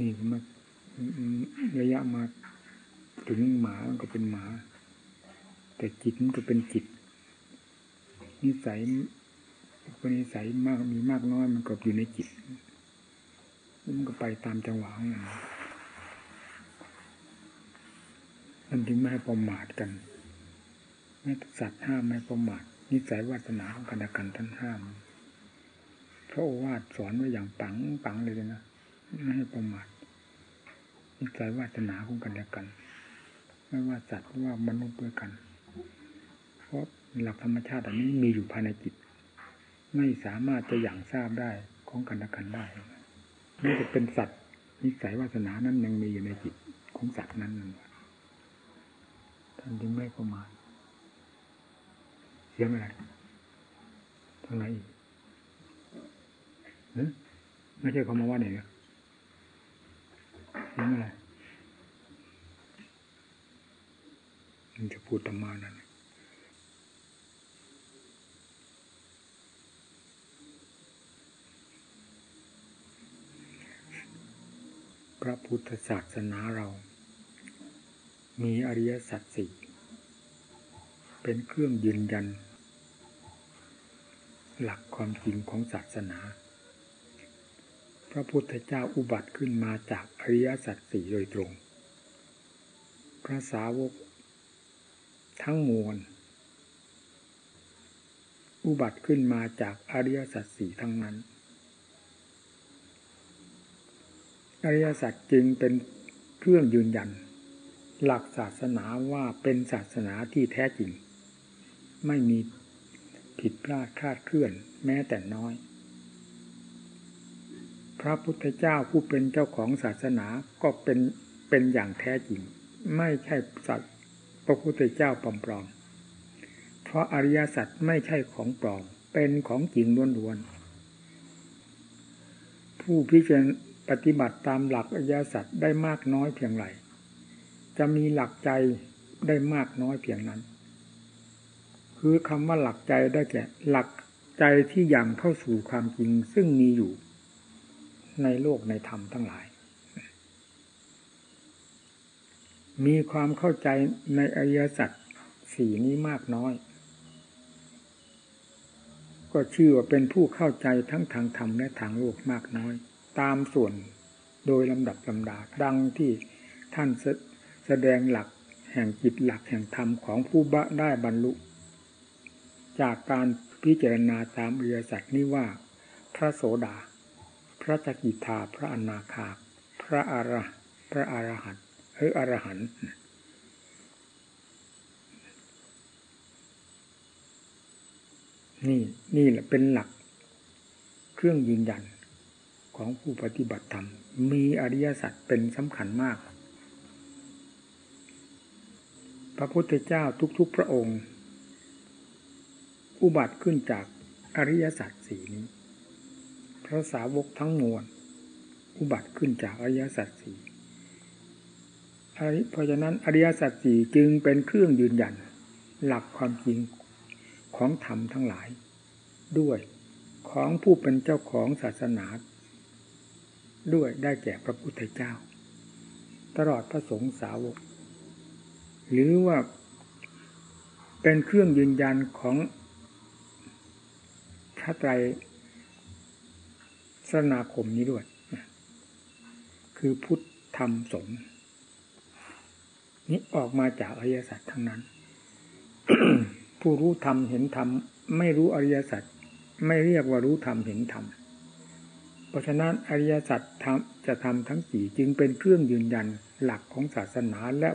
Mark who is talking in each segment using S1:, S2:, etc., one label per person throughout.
S1: นี่มาระยะมาถึงหมามันก็เป็นหมา แต่จิตมันก็เป็นจิต นิสัยคนนิสัยมากมีมากน้อยมันก็อยู่ในจิตมันก็ไปตามจังหวะของมันมันจึงไม่ให้ประมาทกันแม้สัตว์ห้ามไม่ประมาทนิสัยวาสนาของกันและกันท่านห้ามพระโอวาทสอนไว้อย่างปังปังเลยนะ ไม่ให้ประมาทนิสัยวาสนาของกันและกัน ไม่ว่าสัตว์ว่ามนุษย์ด้วยกัน เพราะหลักธรรมชาติอันนี้มีอยู่ภายในจิต ไม่สามารถจะอย่างทราบได้ของกันและกันได้ไม่จะเป็นสัตว์นิสัยวาสนานั้นยังมีอยู่ในจิตของสัตว์นั้นนั่นท่านจึงไม่ประมาทเสียงอะไรทางไหนอีกไม่ใช่เขามาว่าเนี่ย เสียงอะไรมันจะพูดธรรมานั่นพระพุทธศาสนาเรา มีอริยสัจสี่เป็นเครื่องยืนยัน หลักความจริงของศาสนา พระพุทธเจ้าอุบัติขึ้นมาจากอริยสัจสี่โดยตรง พระสาวก ทั้งมวล อุบัติขึ้นมาจากอริยสัจสี่ทั้งนั้น อริยสัจจึงเป็นเครื่องยืนยัน หลักศาสนาว่าเป็นศาสนาที่แท้จริง ไม่มีผิดพลาดคลาดเคลื่อนแม้แต่น้อย พระพุทธเจ้าผู้เป็นเจ้าของศาสนาก็เป็นเป็นอย่างแท้จริง ไม่ใช่สัตว์พระพุทธเจ้าปลอมๆเพราะอริยสัจไม่ใช่ของปลอม เป็นของจริงล้วนๆผู้พิจารณาปฏิบัติตามหลักอริยสัจได้มากน้อยเพียงไรจะมีหลักใจได้มากน้อยเพียงนั้น คือคำว่าหลักใจได้แก่หลักใจที่ยังเข้าสู่ความจริงซึ่งมีอยู่ ในโลกในธรรมทั้งหลาย มีความเข้าใจในอริยสัจสี่นี้มากน้อย ก็ชื่อว่าเป็นผู้เข้าใจทั้งทางธรรมและทางโลกมากน้อย ตามส่วนโดยลำดับลำดาดังที่ท่านแสดงหลักแห่งจิตหลักแห่งธรรมของผู้บะได้บรรลุ จากการพิจารณาตามอริยสัจนี้ว่า พระโสดา พระสกิทาพระอนาคา พระอระพระอรหันต์หรืออรหันต์นี่นี่แหละเป็นหลัก เครื่องยืนยันของผู้ปฏิบัติธรรม มีอริยสัจเป็นสำคัญมาก พระพุทธเจ้าทุกๆพระองค์ อุบัติขึ้นจากอริยสัจสี่นี้ พระสาวกทั้งมวลอุบัติขึ้นจากอริยสัจสี่เพราะฉะนั้นอริยสัจสี่จึงเป็นเครื่องยืนยัน หลักความจริงของธรรมทั้งหลาย ด้วยของผู้เป็นเจ้าของศาสนา ด้วยได้แก่พระพุทธเจ้า ตลอดพระสงฆ์สาวก หรือว่าเป็นเครื่องยืนยันของพระไตร สนาคมนี้ด้วย คือพุทธธรรมสงฆ์นี้ออกมาจากอริยสัจทั้งนั้น ผู้รู้ธรรมเห็นธรรมไม่รู้อริยสัจไม่เรียกว่ารู้ธรรมเห็นธรรมเพราะฉะนั้นอริยสัจธรรมจะทำทั้งสี่จึงเป็นเครื่องยืนยันหลักของศาสนาและ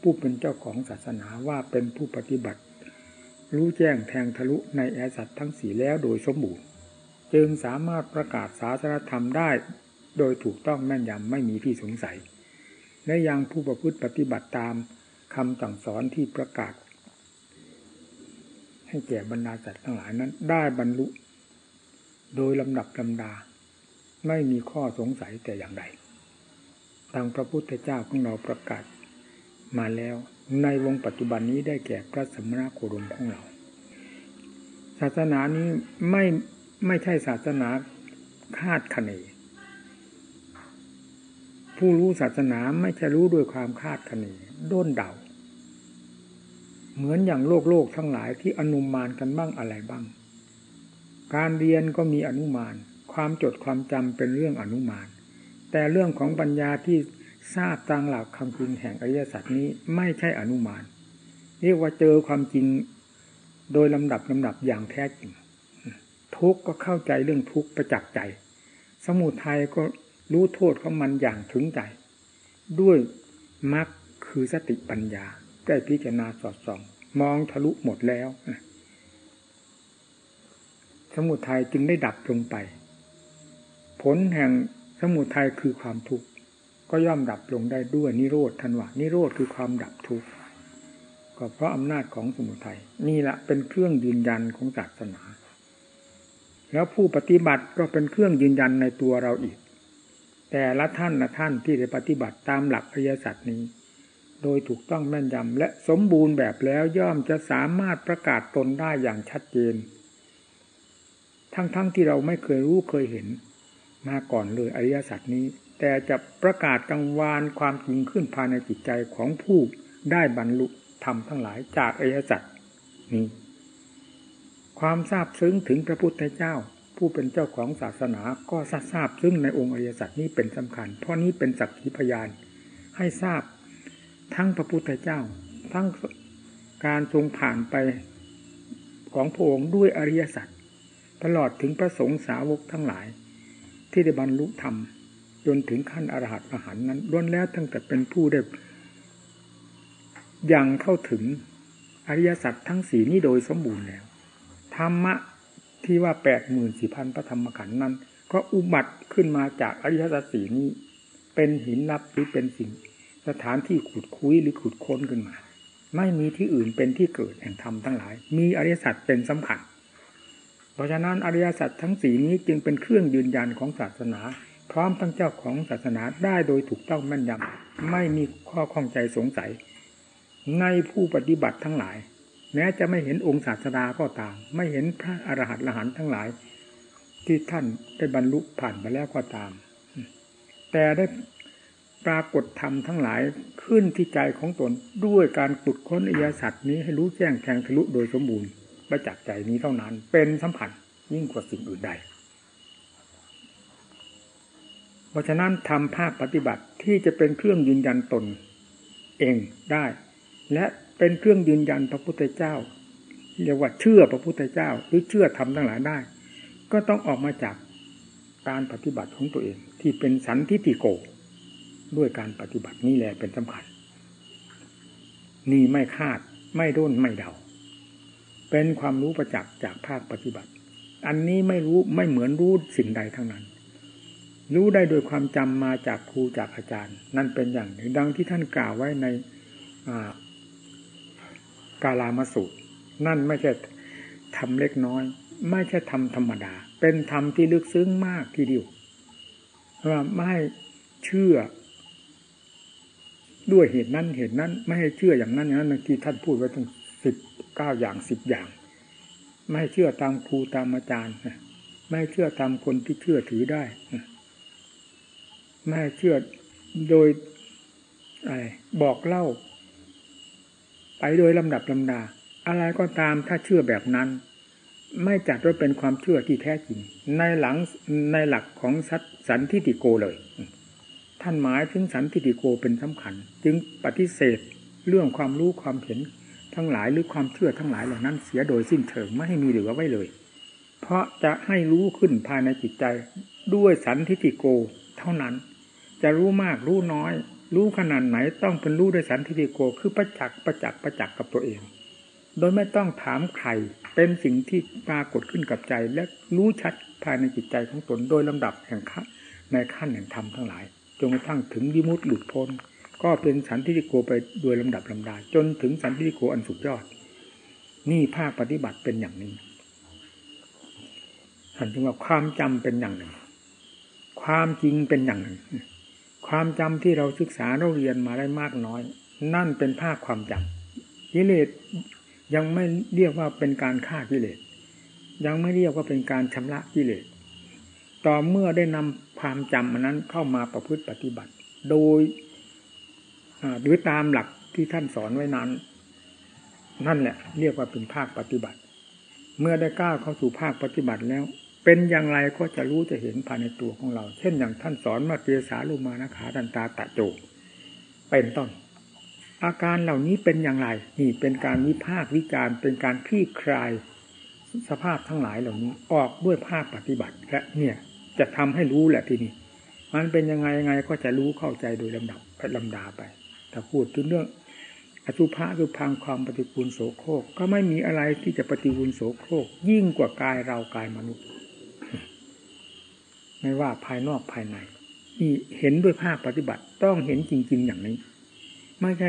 S1: ผู้เป็นเจ้าของศาสนาว่าเป็นผู้ปฏิบัติ รู้แจ้งแทงทะลุในอริยสัจทั้งสี่แล้วโดยสมบูรณ์ จึงสามารถประกาศศาสนธรรมได้ โดยถูกต้องแม่นยำไม่มีที่สงสัย และยังผู้ประพฤติปฏิบัติตามคำสั่งสอนที่ประกาศ ให้แก่บรรดาสัตทั้งหลายนั้น ได้บรรลุ โดยลำดับลำดา ไม่มีข้อสงสัยแต่อย่างใดทางพระพุทธเจ้าของเราประกาศ มาแล้วในวงปัจจุบันนี้ได้แก่พระสมณโคดมของเรา ศาสนานี้ไม่ ไม่ใช่ศาสนาคาดคะเน ผู้รู้ศาสนาไม่ใช่รู้ด้วยความคาดคะเนด้นเดาเหมือนอย่างโลกโลกทั้งหลายที่อนุมานกันบ้างอะไรบ้าง การเรียนก็มีอนุมาน ความจดความจำเป็นเรื่องอนุมาน แต่เรื่องของปัญญาที่ทราบตามหลักคำจริงแห่งอริยสัจนี้ไม่ใช่อนุมาน เรียกว่าเจอความจริงโดยลำดับลำดับอย่างแท้จริง ทุกก็เข้าใจเรื่องทุกประจักษ์ใจ สมุทัยก็รู้โทษของมันอย่างถึงใจ ด้วยมรรคคือสติปัญญาได้พิจารณาสอดส่อง มองทะลุหมดแล้ว สมุทัยจึงได้ดับลงไป ผลแห่งสมุทัยคือความทุกข์ก็ย่อมดับลงได้ด้วยนิโรธทันวะนิโรธคือความดับทุกข์ก็เพราะอำนาจของสมุทัยนี่แหละเป็นเครื่องยืนยันของศาสนา แล้วผู้ปฏิบัติก็เป็นเครื่องยืนยันในตัวเราอีก แต่ละท่านละท่านที่ได้ปฏิบัติตามหลักอริยสัจนี้ โดยถูกต้องแม่นยำและสมบูรณ์แบบแล้วย่อมจะสามารถประกาศตนได้อย่างชัดเจน ทั้งๆทที่เราไม่เคยรู้เคยเห็น มาก่อนเลยอริยสัจนี้ แต่จะประกาศกังวานความจริงขึ้นภายในจิตใจของผู้ได้บรรลุธรรมทั้งหลายจากอริยสัจนี้ ความทราบซึ้งถึงพระพุทธเจ้า ผู้เป็นเจ้าของศาสนาก็ทราบซึ้งในองค์อริยสัจนี้เป็นสำคัญ เพราะนี้เป็นสักขีพยาน ให้ทราบทั้งพระพุทธเจ้า ทั้งการทรงผ่านไปของพระองค์ด้วยอริยสัจตลอดถึงพระสงฆ์สาวกทั้งหลาย ที่ได้บรรลุธรรมจนถึงขั้นอรหัตอรหันนั้นล้วนแล้วตั้งแต่เป็นผู้ได้ยังเข้าถึงอริยสัจทั้งสี่นี้โดยสมบูรณ์แล้ว ธรรมะที่ว่าแปดหมื่นสี่พันพระธรรมขันธ์นั้น ก็อุบัติขึ้นมาจากอริยสัจสี่นี้ เป็นหินลับหรือเป็นสิ่ง สถานที่ขุดคุ้ยหรือขุดค้นขึ้นมา ไม่มีที่อื่นเป็นที่เกิดแห่งธรรมทั้งหลาย มีอริยสัจเป็นสำคัญ เพราะฉะนั้นอริยสัจทั้งสี่นี้จึงเป็นเครื่องยืนยันของศาสนา พร้อมทั้งเจ้าของศาสนาได้โดยถูกต้องแม่นยำไม่มีข้อข้องใจสงสัย ในผู้ปฏิบัติทั้งหลาย แม้จะไม่เห็นองค์ศาสดาก็ตาม ไม่เห็นพระอรหันต์ละหันทั้งหลาย ที่ท่านได้บรรลุผ่านไปแล้วก็ตาม แต่ได้ปรากฏธรรมทั้งหลายขึ้นที่ใจของตนด้วยการขุดค้นอิยาสัตว์นี้ให้รู้แจ้งแทงทะลุโดยสมบูรณ์ประจักษ์ใจนี้เท่านั้น เป็นสำคัญยิ่งกว่าสิ่งอื่นใด เพราะฉะนั้นทำภาคปฏิบัติที่จะเป็นเครื่องยืนยันตน เองได้ และ เป็นเครื่องยืนยันพระพุทธเจ้า เรียกว่าเชื่อพระพุทธเจ้า หรือเชื่อธรรมทั้งหลายได้ ก็ต้องออกมาจากการปฏิบัติของตัวเอง ที่เป็นสันทิฏฐิโก ด้วยการปฏิบัตินี่แหละเป็นสำคัญ นี่ไม่คาดไม่ด้นไม่เดา เป็นความรู้ประจักษ์จากภาคปฏิบัติ อันนี้ไม่รู้ไม่เหมือนรู้สิ่งใดทั้งนั้น รู้ได้โดยความจำมาจากครูจากอาจารย์ นั่นเป็นอย่างหนึ่งดังที่ท่านกล่าวไว้ใน กาลามาสูตร นั่นไม่ใช่ทำเล็กน้อย ไม่ใช่ทำธรรมดา เป็นธรรมที่ลึกซึ้งมากทีเดียวว่าไม่เชื่อ ด้วยเหตุนั้นเหตุนั้น ไม่ให้เชื่ออย่างนั้นอย่างนั้นที่ท่านพูดไว้ตั้งสิบเก้าอย่างสิบอย่าง ไม่เชื่อตามครูตามอาจารย์ไม่เชื่อตามคนที่เชื่อถือได้ไม่เชื่อโดยอะไรบอกเล่า ไปโดยลำดับลำดา อะไรก็ตามถ้าเชื่อแบบนั้น ไม่จัดว่าเป็นความเชื่อที่แท้จริง ในหลังในหลักของสันทิฏฐิโกเลย ท่านหมายถึงสันทิฏฐิโกเป็นสำคัญ จึงปฏิเสธเรื่องความรู้ความเห็นทั้งหลายหรือความเชื่อทั้งหลายเหล่านั้นเสียโดยสิ้นเชิงไม่ให้มีเหลือไว้เลย เพราะจะให้รู้ขึ้นภายในจิตใจด้วยสันทิฏฐิโก เท่านั้น จะรู้มากรู้น้อย รู้ขนาดไหนต้องเป็นรู้ด้วยสันติโกคือประจักษ์ประจักษ์ประจักษ์กับตัวเอง โดยไม่ต้องถามใครเป็นสิ่งที่ปรากฏขึ้นกับใจ และรู้ชัดภายในจิตใจของตนโดยลำดับแห่งขั้นในขั้นแห่งธรรมทั้งหลายจนกระทั่งถึงวิมุตติหลุดพ้น ก็เป็นสันติโกไปโดยลำดับลำดาจนถึงสันติโกอันสุดยอด นี่ภาคปฏิบัติเป็นอย่างนี้ท่านจึงว่าความจำเป็นอย่างหนึ่ง ความจริงเป็นอย่างหนึ่ง ความจำที่เราศึกษาเราเรียนมาได้มากน้อย นั่นเป็นภาคความจำกิเลสยังไม่เรียกว่าเป็นการฆ่ากิเลสยังไม่เรียกว่าเป็นการชำระกิเลสต่อเมื่อได้นำความจำมันนั้นเข้ามาประพฤติปฏิบัติ โดยหรือตามหลักที่ท่านสอนไว้นั้น นั่นแหละ เรียกว่าเป็นภาคปฏิบัติ เมื่อได้ก้าวเข้าสู่ภาคปฏิบัติแล้ว เป็นอย่างไรก็จะรู้จะเห็นภายในตัวของเรา เช่นอย่างท่านสอนมาเกสาลุมานะขาดันตาตะโจเป็นต้น อาการเหล่านี้เป็นอย่างไร นี่เป็นการวิพากวิจารเป็นการคลี่คลายสภาพทั้งหลายเหล่านี้ ออกด้วยภาคปฏิบัติและเนี่ยจะทำให้รู้แหละทีนี้มันเป็นยังไงยังไงก็จะรู้เข้าใจโดยลำดับลำดาไปถ้าพูดถึงเรื่องอสุภะคือพังความปฏิกูลโสโครกก็ไม่มีอะไรที่จะปฏิกูลโสโครกยิ่งกว่ากายเรากายมนุษย์ ไม่ว่าภายนอกภายในนี่เห็นด้วยภาคปฏิบัติต้องเห็นจริง ๆ อย่างนี้ ไม่ใช่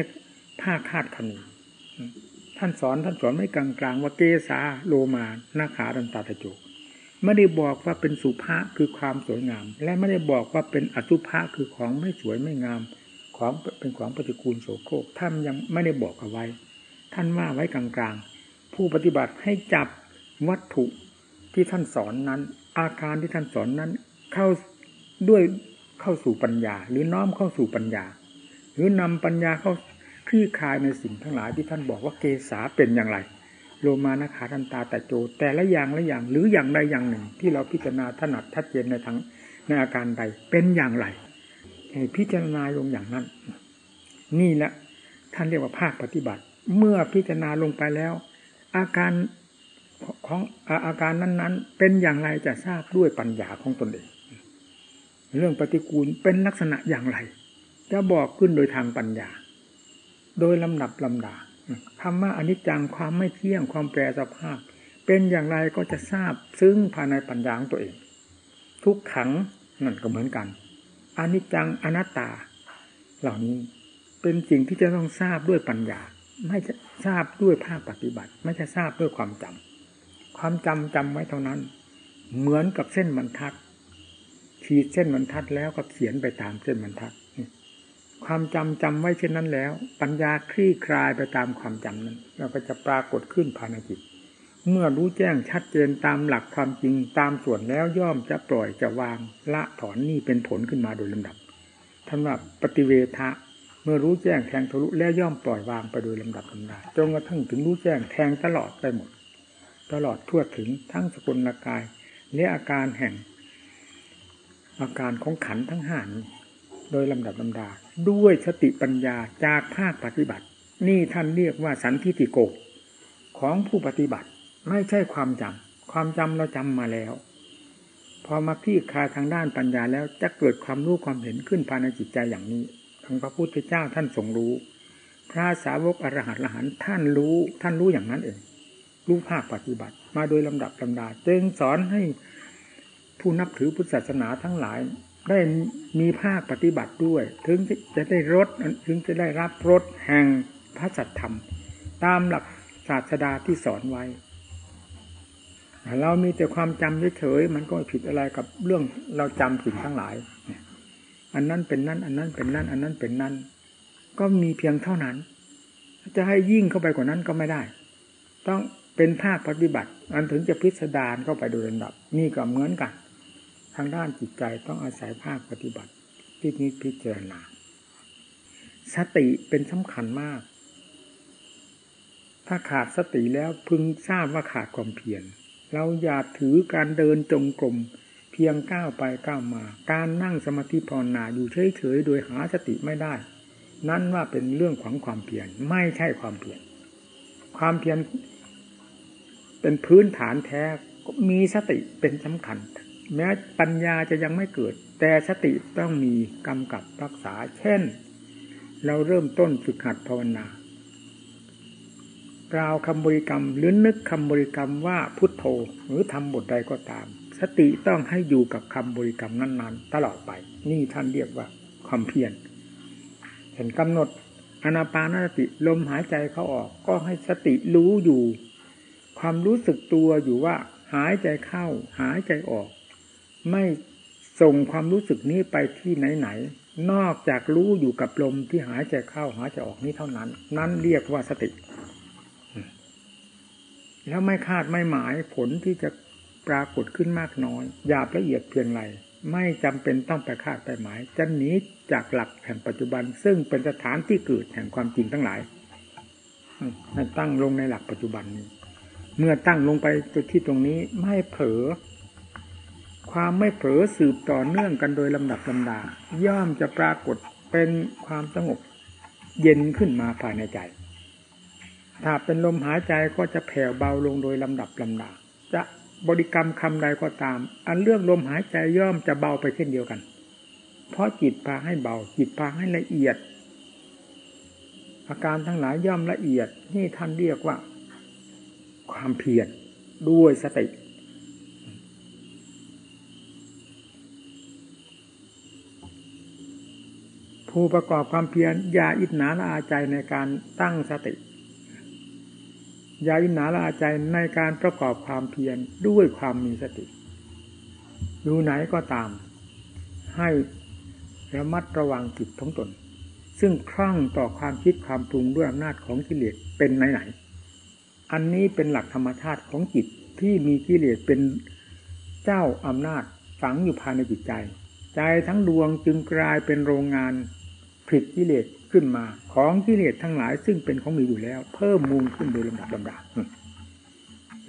S1: ภาคคาดคะเนท่านสอนท่านสอนไม่กลางๆว่าเกสาโลมาหน้าขาดันตาตะโจไม่ได้บอกว่าเป็นสุภาคือความสวยงาม และไม่ได้บอกว่าเป็นอสุภะคือของไม่สวยไม่งาม ของเป็นของปฏิกูลโสโครกท่านยังไม่ได้บอกเอาไว้ ท่านว่าไว้กลางๆ ผู้ปฏิบัติให้จับวัตถุที่ท่านสอนนั้น อาการที่ท่านสอนนั้น เข้าด้วยเข้าสู่ปัญญา หรือน้อมเข้าสู่ปัญญา หรือนำปัญญาเข้าคลี่คลายในสิ่งทั้งหลายที่ท่านบอกว่าเกษาเป็นอย่างไรโลมานะขาทันตาแต่โจ แต่ละอย่างละอย่างหรืออย่างใดอย่างหนึ่ง ที่เราพิจารณาถนัดทัดเจนในทั้งในอาการใดเป็นอย่างไรให้พิจารณาลงอย่างนั้น นี่แหละท่านเรียกว่าภาคปฏิบัติ เมื่อพิจารณาลงไปแล้ว อาการของอาการนั้น ๆ เป็นอย่างไรจะทราบด้วยปัญญาของตนเอง เรื่องปฏิกูลเป็นลักษณะอย่างไร จะบอกขึ้นโดยทางปัญญา โดยลำดับลำดาคำว่าอนิจจังความไม่เที่ยงความแปรสภาพ เป็นอย่างไรก็จะทราบซึ่งภายในปัญญาของตัวเอง ทุกขังนั่นก็เหมือนกันอนิจจังอนัตตา เหล่านี้เป็นสิ่งที่จะต้องทราบด้วยปัญญา ไม่จะทราบด้วยภาคปฏิบัติ ไม่จะทราบด้วยความจำความจำจำไว้เท่านั้น เหมือนกับเส้นบรรทัด ขีดเส้นบรรทัดแล้วก็เขียนไปตามเส้นบรรทัดความจำจำไว้เช่นนั้นแล้ว ปัญญาคลี่คลายไปตามความจำนั้นเราก็จะปรากฏขึ้นภายในจิต เมื่อรู้แจ้งชัดเจนตามหลักความจริงตามส่วนแล้วย่อมจะปล่อยจะวางละถอนนี่เป็นผลขึ้นมาโดยลำดับท่านว่าปฏิเวทะเมื่อรู้แจ้งแทงทะลุแล้วย่อมปล่อยวางไปโดยลำดับลำดับจนกระทั่งถึงรู้แจ้งแทงตลอดไปหมด ตลอดทั่วถึงทั้งสกุลกายและอาการแห่ง อาการของขันทั้งห้านี้โดยลำดับลำดา ด้วยสติปัญญาจากภาคปฏิบัติ นี่ท่านเรียกว่าสันทิติโก ของผู้ปฏิบัติไม่ใช่ความจำความจำเราจำมาแล้ว พอมาพี่คาทางด้านปัญญาแล้วจะเกิดความรู้ความเห็นขึ้นภายในจิตใจอย่างนี้ทางพระพุทธเจ้าท่านทรงรู้ พระสาวกอรหัตละหันท่านรู้ท่านรู้อย่างนั้นเองรู้ภาคปฏิบัติ มาโดยลำดับลำดาจึงสอนให้ ผู้นับถือพุทธศาสนาทั้งหลาย ได้มีภาคปฏิบัติด้วย ถึงจะได้รสถึงจะได้รับรสแห่งพระสัทธรรม ตามหลักศาสดาที่สอนไว้เรามีแต่ความจำเฉยๆมันก็ไม่ผิดอะไรกับเรื่องเราจำสิ่งทั้งหลาย อันนั้นเป็นนั่น อันนั้นเป็นนั่น อันนั้นเป็นนั่น ก็มีเพียงเท่านั้น จะให้ยิ่งเข้าไปกว่านั้นก็ไม่ได้ ต้องเป็นภาคปฏิบัติ อันถึงจะพิสดารเข้าไปโดยลำดับ นี่ก็เหมือนกัน ทางด้านจิตใจต้องอาศัยภาคปฏิบัติที่นี้พิจารณาสติเป็นสำคัญมาก ถ้าขาดสติแล้วพึงทราบว่าขาดความเพียรเราอย่าถือการเดินจงกรมเพียงก้าวไปก้าวมา การนั่งสมาธิภาวนาอยู่เฉยๆโดยหาสติไม่ได้ นั่นว่าเป็นเรื่องของความเพียรไม่ใช่ความเพียรความเพียรเป็นพื้นฐานแท้มีสติเป็นสำคัญ แม้ปัญญาจะยังไม่เกิด แต่สติต้องมีกำกับรักษา เช่น เราเริ่มต้นฝึกหัดภาวนากล่าวคำบริกรรมหรือนึกคำบริกรรมว่าพุทโธหรือทำบทใดก็ตาม สติต้องให้อยู่กับคำบริกรรมนั้นๆ ตลอดไป นี่ท่านเรียกว่าความเพียรเห็นกำหนดอนาปานสติลมหายใจเข้าออก ก็ให้สติรู้อยู่ ความรู้สึกตัวอยู่ว่า หายใจเข้า หายใจออก ไม่ส่งความรู้สึกนี้ไปที่ไหนๆนอกจากรู้อยู่กับลมที่หายใจเข้าหายใจออกนี้เท่านั้น นั่นเรียกว่าสติ แล้วไม่คาดไม่หมายผลที่จะปรากฏขึ้นมากน้อยหยาบละเอียดเพียงไรไม่จำเป็นต้องไปคาดไปหมาย จะหนีจากหลักแห่งปัจจุบัน ซึ่งเป็นสถานที่เกิดแห่งความจริงทั้งหลายให้ตั้งลงในหลักปัจจุบันนี้ เมื่อตั้งลงไปที่ตรงนี้ไม่เผลอ ความไม่เผลอสืบต่อเนื่องกันโดยลำดับลำดา ย่อมจะปรากฏเป็นความสงบเย็นขึ้นมาภายในใจ ถ้าเป็นลมหายใจก็จะแผ่วเบาลงโดยลำดับลำดา จะบริกรรมคำใดก็ตาม อันเรื่องลมหายใจย่อมจะเบาไปเช่นเดียวกัน เพราะจิตพาให้เบา จิตพาให้ละเอียด อาการทั้งหลายย่อมละเอียด นี่ท่านเรียกว่า ความเพียรด้วยสติ ผู้ประกอบความเพียรอย่าอิจนาละอาใจในการตั้งสติอย่าอิจนาละอาใจในการประกอบความเพียรด้วยความมีสติอยู่ไหนก็ตาม ให้ระมัดระวังจิตทั้งตน ซึ่งคล่องต่อความคิดความปรุงด้วยอำนาจของกิเลสเป็นไหนไหนอันนี้เป็นหลักธรรมชาติของจิตที่มีกิเลสเป็นเจ้าอำนาจฝังอยู่ภายในจิตใจ ใจทั้งดวงจึงกลายเป็นโรงงาน ผลิตกิเลสขึ้นมา ของกิเลสทั้งหลาย ซึ่งเป็นของมีอยู่แล้ว เพิ่มมูลขึ้นโดยลำดับลำดับ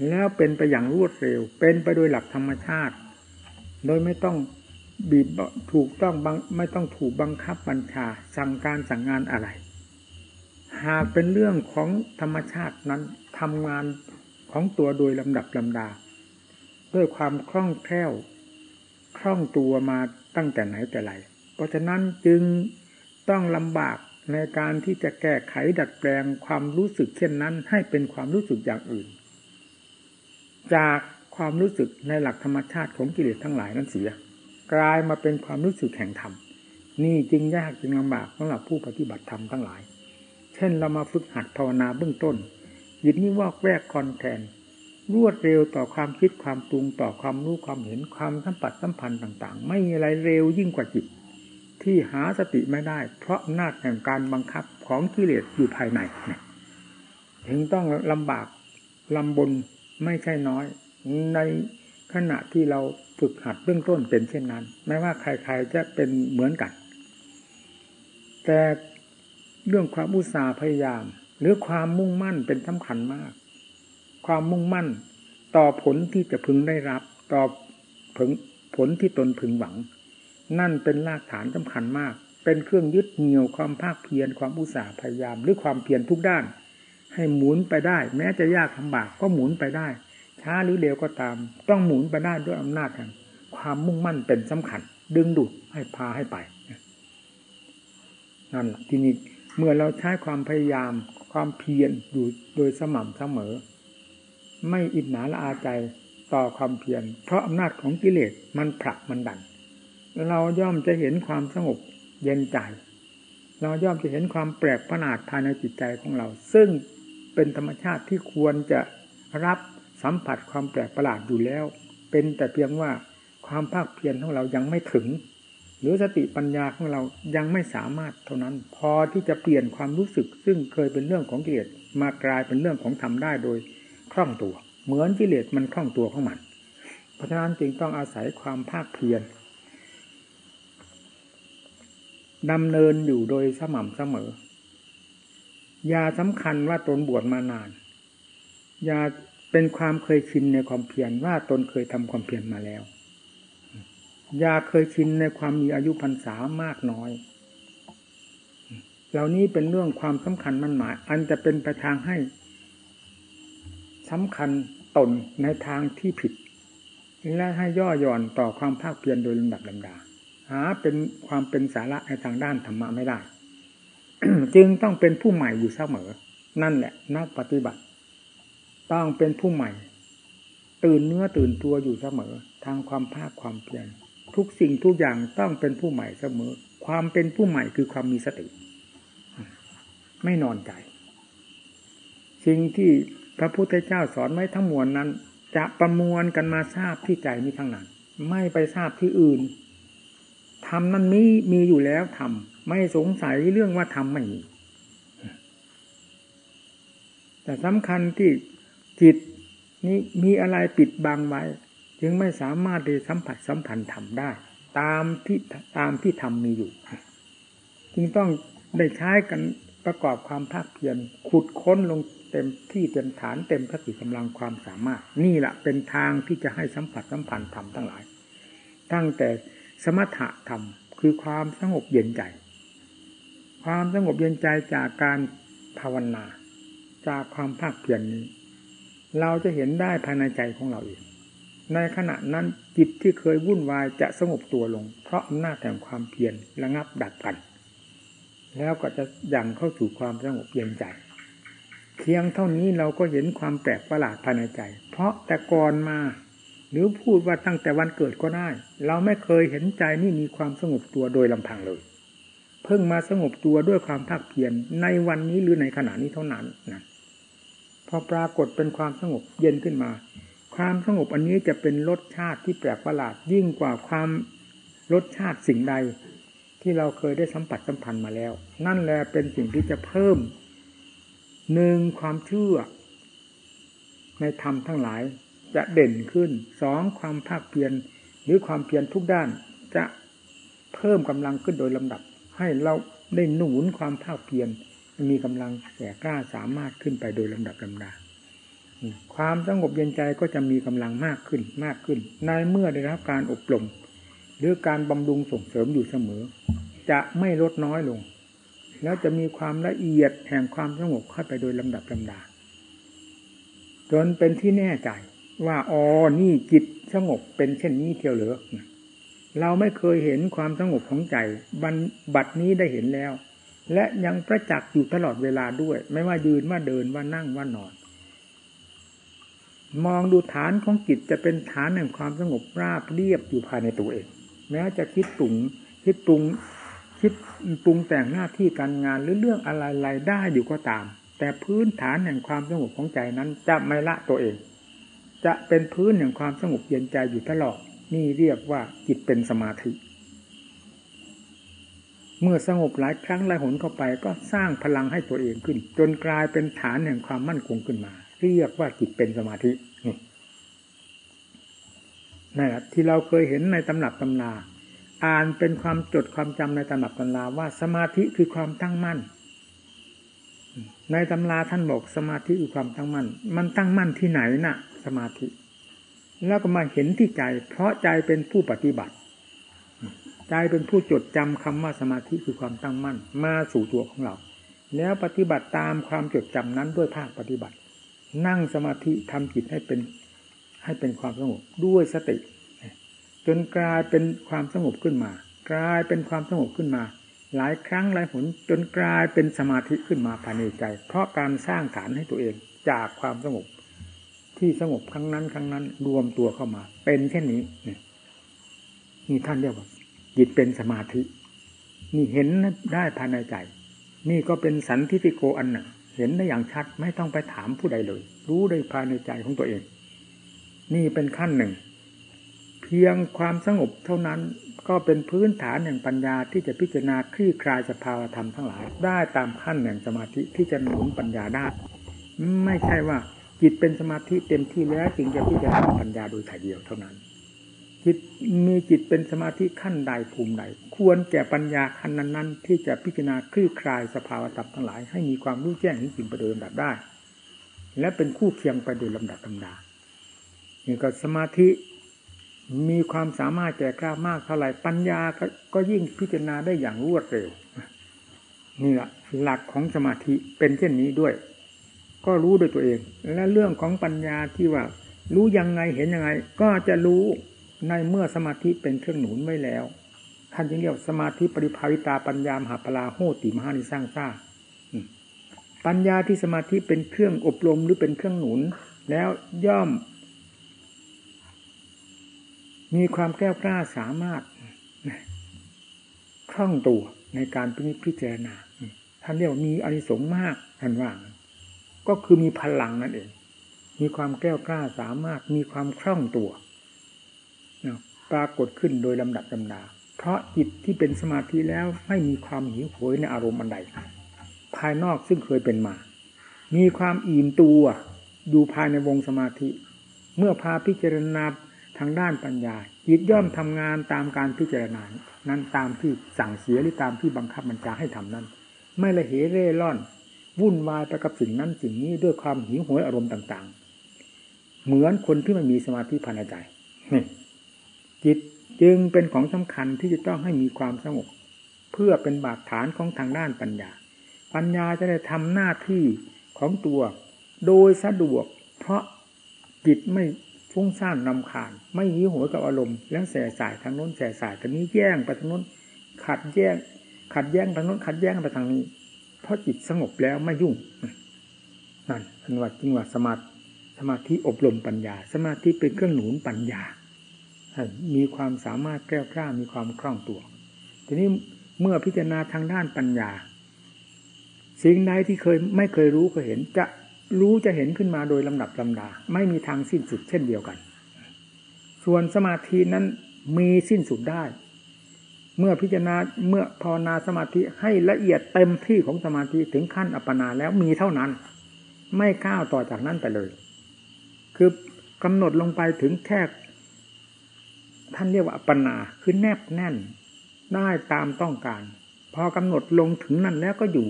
S1: แล้วเป็นไปอย่างรวดเร็ว เป็นไปโดยหลักธรรมชาติ โดยไม่ต้องบีบถูกต้องบังไม่ต้องถูกบังคับบัญชา สั่งการสั่งงานอะไร หากเป็นเรื่องของธรรมชาตินั้นทำงานของตัวโดยลำดับลำดา ด้วยความคล่องแคล่วคล่องตัวมาตั้งแต่ไหนแต่ไร เพราะฉะนั้นจึง ต้องลำบากในการที่จะแก้ไขดัดแปลงความรู้สึกเช่นนั้น ให้เป็นความรู้สึกอย่างอื่น จากความรู้สึกในหลักธรรมชาติของกิเลสทั้งหลายนั้นเสีย กลายมาเป็นความรู้สึกแห่งธรรมนี่จึงยากจึงลำบากสำหรับผู้ปฏิบัติธรรมทั้งหลาย เช่นเรามาฝึกหัดภาวนาเบื้องต้นยินนี้วอกแวกคอนแทนรวดเร็วต่อความคิดความปรุงต่อความรู้ความเห็นความสัมผัสสัมพันธ์ต่าง ๆ ไม่มีอะไรเร็วยิ่งกว่าจิต ที่หาสติไม่ได้ เพราะอำนาจแห่งการบังคับของกิเลสอยู่ภายในถึงต้องลำบากลำบนไม่ใช่น้อย ในขณะที่เราฝึกหัดเบื้องต้นเป็นเช่นนั้น ไม่ว่าใครๆจะเป็นเหมือนกัน แต่เรื่องความอุตสาห์พยายาม หรือความมุ่งมั่นเป็นสำคัญมาก ความมุ่งมั่นต่อผลที่จะพึงได้รับ ต่อผลผลที่ตนพึงหวัง นั่นเป็นรากฐานสำคัญมาก เป็นเครื่องยึดเหนี่ยวความภาคเพียรความอุตสาห์พยายาม หรือความเพียรทุกด้าน ให้หมุนไปได้ แม้จะยากลำบากก็หมุนไปได้ ช้าหรือเร็วก็ตาม ต้องหมุนไปได้ด้วยอำนาจแห่งความมุ่งมั่นเป็นสำคัญ ดึงดูดให้พาให้ไปนั่นทีนี้เมื่อเราใช้ความพยายาม ความเพียรอยู่โดยสม่ำเสมอ ไม่อิจฉาละอาใจต่อความเพียรเพราะอำนาจของกิเลสมันผลักมันดัน เราย่อมจะเห็นความสงบเย็นใจ เราย่อมจะเห็นความแปลกประหลาดภายในจิตใจของเรา ซึ่งเป็นธรรมชาติที่ควรจะรับสัมผัสความแปลกประหลาดอยู่แล้ว เป็นแต่เพียงว่าความภาคเพียรของเรายังไม่ถึง หรือสติปัญญาของเรายังไม่สามารถเท่านั้น พอที่จะเปลี่ยนความรู้สึก ซึ่งเคยเป็นเรื่องของกิเลสมากลายเป็นเรื่องของธรรมได้โดยคล่องตัว เหมือนกิเลสมันคล่องตัวของมัน เพราะฉะนั้นจึงต้องอาศัยความภาคเพียร ดำเนินอยู่โดยสม่ำเสมออย่าสำคัญว่าตนบวชมานานอย่าเป็นความเคยชินในความเพียรว่าตนเคยทำความเพียรมาแล้วอย่าเคยชินในความมีอายุพรรษามากน้อย เหล่านี้เป็นเรื่องความสำคัญมันหมาย อันจะเป็นไปทางให้สำคัญตนในทางที่ผิด และให้ย่อหย่อนต่อความภาคเพียรโดยลำดับลำดา หาเป็นความเป็นสาระในทางด้านธรรมะไม่ได้ จึงต้องเป็นผู้ใหม่อยู่เสมอ นั่นแหละ นักปฏิบัติ ต้องเป็นผู้ใหม่ ตื่นเนื้อตื่นตัวอยู่เสมอ ทางความภาคความเพียรทุกสิ่งทุกอย่างต้องเป็นผู้ใหม่เสมอ ความเป็นผู้ใหม่คือความมีสติ ไม่นอนใจ สิ่งที่พระพุทธเจ้าสอนไว้ทั้งมวลนั้น จะประมวลกันมาทราบที่ใจนี้ทั้งนั้น ไม่ไปทราบที่อื่น ทำนั้นมีมีอยู่แล้วทำไม่สงสัยเรื่องว่าทำไม่มีแต่สำคัญที่จิตนี้มีอะไรปิดบังไว้ จึงไม่สามารถได้สัมผัสสัมพันธ์ทำได้ ตามที่ตามที่ทำมีอยู่ จึงต้องได้ใช้กันประกอบความภาคเพียรขุดค้นลงเต็มที่เต็มฐานเต็มสติกำลังความสามารถ นี่แหละเป็นทางที่จะให้สัมผัสสัมพันธ์ธรรมทั้งหลาย ตั้งแต่ สมถะธรรม คือความสงบเย็นใจ ความสงบเย็นใจจากการภาวนา จากความภาคเพียรนนี้ เราจะเห็นได้ภายในใจของเราเองในขณะนั้นจิตที่เคยวุ่นวายจะสงบตัวลง เพราะอำนาจแห่งความเพียรระงับดับกัน แล้วก็จะยังเข้าสู่ความสงบเย็นใจเพียงเท่านี้เราก็เห็นความแปลกประหลาดภายในใจ เพราะแต่ก่อนมา หรือพูดว่าตั้งแต่วันเกิดก็ได้ เราไม่เคยเห็นใจนี่มีความสงบตัวโดยลำพังเลย เพิ่งมาสงบตัวด้วยความภาคเพียรในวันนี้หรือในขณะนี้เท่านั้นนะพอปรากฏเป็นความสงบเย็นขึ้นมา ความสงบอันนี้จะเป็นรสชาติที่แปลกประหลาดยิ่งกว่าความรสชาติสิ่งใด ที่เราเคยได้สัมผัสสัมพันธ์มาแล้ว นั่นแหละเป็นสิ่งที่จะเพิ่มหนึ่งความเชื่อ ในธรรมทั้งหลาย จะเด่นขึ้นสองความภาคเพียรหรือความเพียรทุกด้าน จะเพิ่มกำลังขึ้นโดยลำดับ ให้เราได้หนุนความภาคเพียรมีกำลังแก่กล้าสามารถขึ้นไปโดยลำดับลำดาความสงบเย็นใจก็จะมีกำลังมากขึ้นมากขึ้น ในเมื่อได้รับการอบรมหรือการบำรุงส่งเสริมอยู่เสมอ จะไม่ลดน้อยลง แล้วจะมีความละเอียดแห่งความสงบเข้าไปโดยลำดับลำดาจนเป็นที่แน่ใจ ว่าอ๋อนี่จิตสงบเป็นเช่นนี้เทียวเหลือเราไม่เคยเห็นความสงบของใจบันบัดนี้ได้เห็นแล้ว และยังประจักษ์อยู่ตลอดเวลาด้วย ไม่ว่ายืนว่าเดินว่านั่งว่านอน มองดูฐานของจิตจะเป็นฐานแห่งความสงบราบเรียบอยู่ภายในตัวเอง แม้จะคิดปรุงคิดปรุงคิดปรุงแต่งหน้าที่การงานหรือเรื่องอะไรๆได้อยู่ก็ตาม แต่พื้นฐานแห่งความสงบของใจนั้นจะไม่ละตัวเอง จะเป็นพื้นแห่งความสงบเย็นใจอยู่ตลอด นี่เรียกว่าจิตเป็นสมาธิ เมื่อสงบหลายครั้งหลายหนเข้าไปก็สร้างพลังให้ตัวเองขึ้น จนกลายเป็นฐานแห่งความมั่นคงขึ้นมา เรียกว่าจิตเป็นสมาธินี่นั่นแหละที่เราเคยเห็นในตำหนักตำนาอ่านเป็นความจดความจำในตำหนักตำราว่าสมาธิคือความตั้งมั่น ในตำราท่านบอกสมาธิคือความตั้งมั่น มันตั้งมั่นที่ไหนนะ่ะ สมาธิ แล้วก็มาเห็นที่ใจ เพราะใจเป็นผู้ปฏิบัติ ใจเป็นผู้จดจำคำว่าสมาธิคือความตั้งมั่น มาสู่ตัวของเรา แล้วปฏิบัติตามความจดจำนั้นด้วยภาคปฏิบัติ นั่งสมาธิทำจิตให้เป็นให้เป็นความสงบด้วยสติ จนกลายเป็นความสงบขึ้นมา กลายเป็นความสงบขึ้นมา หลายครั้งหลายหนจนกลายเป็นสมาธิขึ้นมาภายในใจ เพราะการสร้างฐานให้ตัวเองจากความสงบ ที่สงบครั้งนั้นครั้งนั้น รวมตัวเข้ามา เป็นเช่นนี้นี่ท่านเรียกว่าจิตเป็นสมาธิ นี่เห็นได้ภายในใจ นี่ก็เป็นสันทิฏฐิโกอันหนึ่งเห็นได้อย่างชัดไม่ต้องไปถามผู้ใดเลย รู้ได้ภายในใจของตัวเอง นี่เป็นขั้นหนึ่ง เพียงความสงบเท่านั้นก็เป็นพื้นฐานแห่งปัญญาที่จะพิจารณาคลี่คลายสภาวธรรมทั้งหลาย ได้ตามขั้นแห่งสมาธิที่จะหนุนปัญญาได้ ไม่ใช่ว่า จิตเป็นสมาธิเต็มที่แล้วจึงจะพิจารณาปัญญาโดยถ่ายเดียวเท่านั้น จิตมีจิตเป็นสมาธิขั้นใดภูมิใด ควรแก่ปัญญาขั้นนั้น ๆ ที่จะพิจารณาคลี่คลายสภาวะธรรมทั้งหลาย ให้มีความรู้แจ้งเห็นจริงไปโดยลำดับได้ และเป็นคู่เคียงไปโดยลำดับลำดานี่ก็สมาธิมีความสามารถแก่กล้ามากเท่าไหร่ปัญญาก็ยิ่งพิจารณาได้อย่างรวดเร็ว นี่แหละหลักของสมาธิเป็นเช่นนี้ด้วย ก็รู้ด้วยตัวเอง และเรื่องของปัญญาที่ว่า รู้ยังไงเห็นยังไง ก็จะรู้ในเมื่อสมาธิเป็นเครื่องหนุนไว้แล้วท่านจึงเรียกสมาธิปริภาวิตาปัญญามหาปลาโหติมหานิสร้างซ่าปัญญาที่สมาธิเป็นเครื่องอบรมหรือเป็นเครื่องหนุน แล้วย่อม มีความแก้วกล้าสามารถคล่องตัวในการพิจารณาท่านเรียกว่ามีอนิสงส์มากท่านว่าง ก็คือมีพลังนั่นเอง มีความแก้วกล้าสามารถมีความคล่องตัวปรากฏขึ้นโดยลำดับลำดา เพราะจิตที่เป็นสมาธิแล้วไม่มีความหิวโหยในอารมณ์อันใด ภายนอกซึ่งเคยเป็นมา มีความอิ่มตัวอยู่ภายในวงสมาธิ เมื่อพาพิจารณาทางด้านปัญญา จิตย่อมทำงานตามการพิจารณา นั้นตามที่สั่งเสียหรือตามที่บังคับบัญชาให้ทำนั้น ไม่ละเหเร่ร่อน วุ่นวายไปกับสิ่งนั้นสิ่งนี้ด้วยความหิวโหยอารมณ์ต่าง ๆ เหมือนคนที่ไม่มีสมาธิภายในใจจิตจึงเป็นของสำคัญที่จะต้องให้มีความสงบ เพื่อเป็นบาดฐานของทางด้านปัญญา ปัญญาจะได้ทำหน้าที่ของตัว โดยสะดวก เพราะจิตไม่ฟุ้งซ่านนำขานไม่หิวโหยกับอารมณ์แล้วแส่สายทางโน้นแส่สายทางนี้แย่งไปทางโน้นขัดแย้งขัดแย้งทางโน้นขัดแย้งไปทางนี้ เพราะจิตสงบแล้วไม่ยุ่งนั่นอันว่าจริงว่าสมาธิสมาธิอบรมปัญญา สมาธิเป็นเครื่องหนุนปัญญา มีความสามารถแก้วกล้ามีความคล่องตัว ทีนี้เมื่อพิจารณาทางด้านปัญญา สิ่งใดที่เคยไม่เคยรู้เคยเห็นจะรู้จะเห็นขึ้นมาโดยลำดับลำดา ไม่มีทางสิ้นสุดเช่นเดียวกัน ส่วนสมาธินั้นมีสิ้นสุดได้ เมื่อพิจารณาเมื่อภาวนาสมาธิให้ละเอียดเต็มที่ของสมาธิถึงขั้นอัปปนาแล้วมีเท่านั้น ไม่ก้าวต่อจากนั้นไปเลย คือกำหนดลงไปถึงแค่ท่านเรียกว่าอัปปนาคือแนบแน่นได้ตามต้องการ พอกำหนดลงถึงนั่นแล้วก็อยู่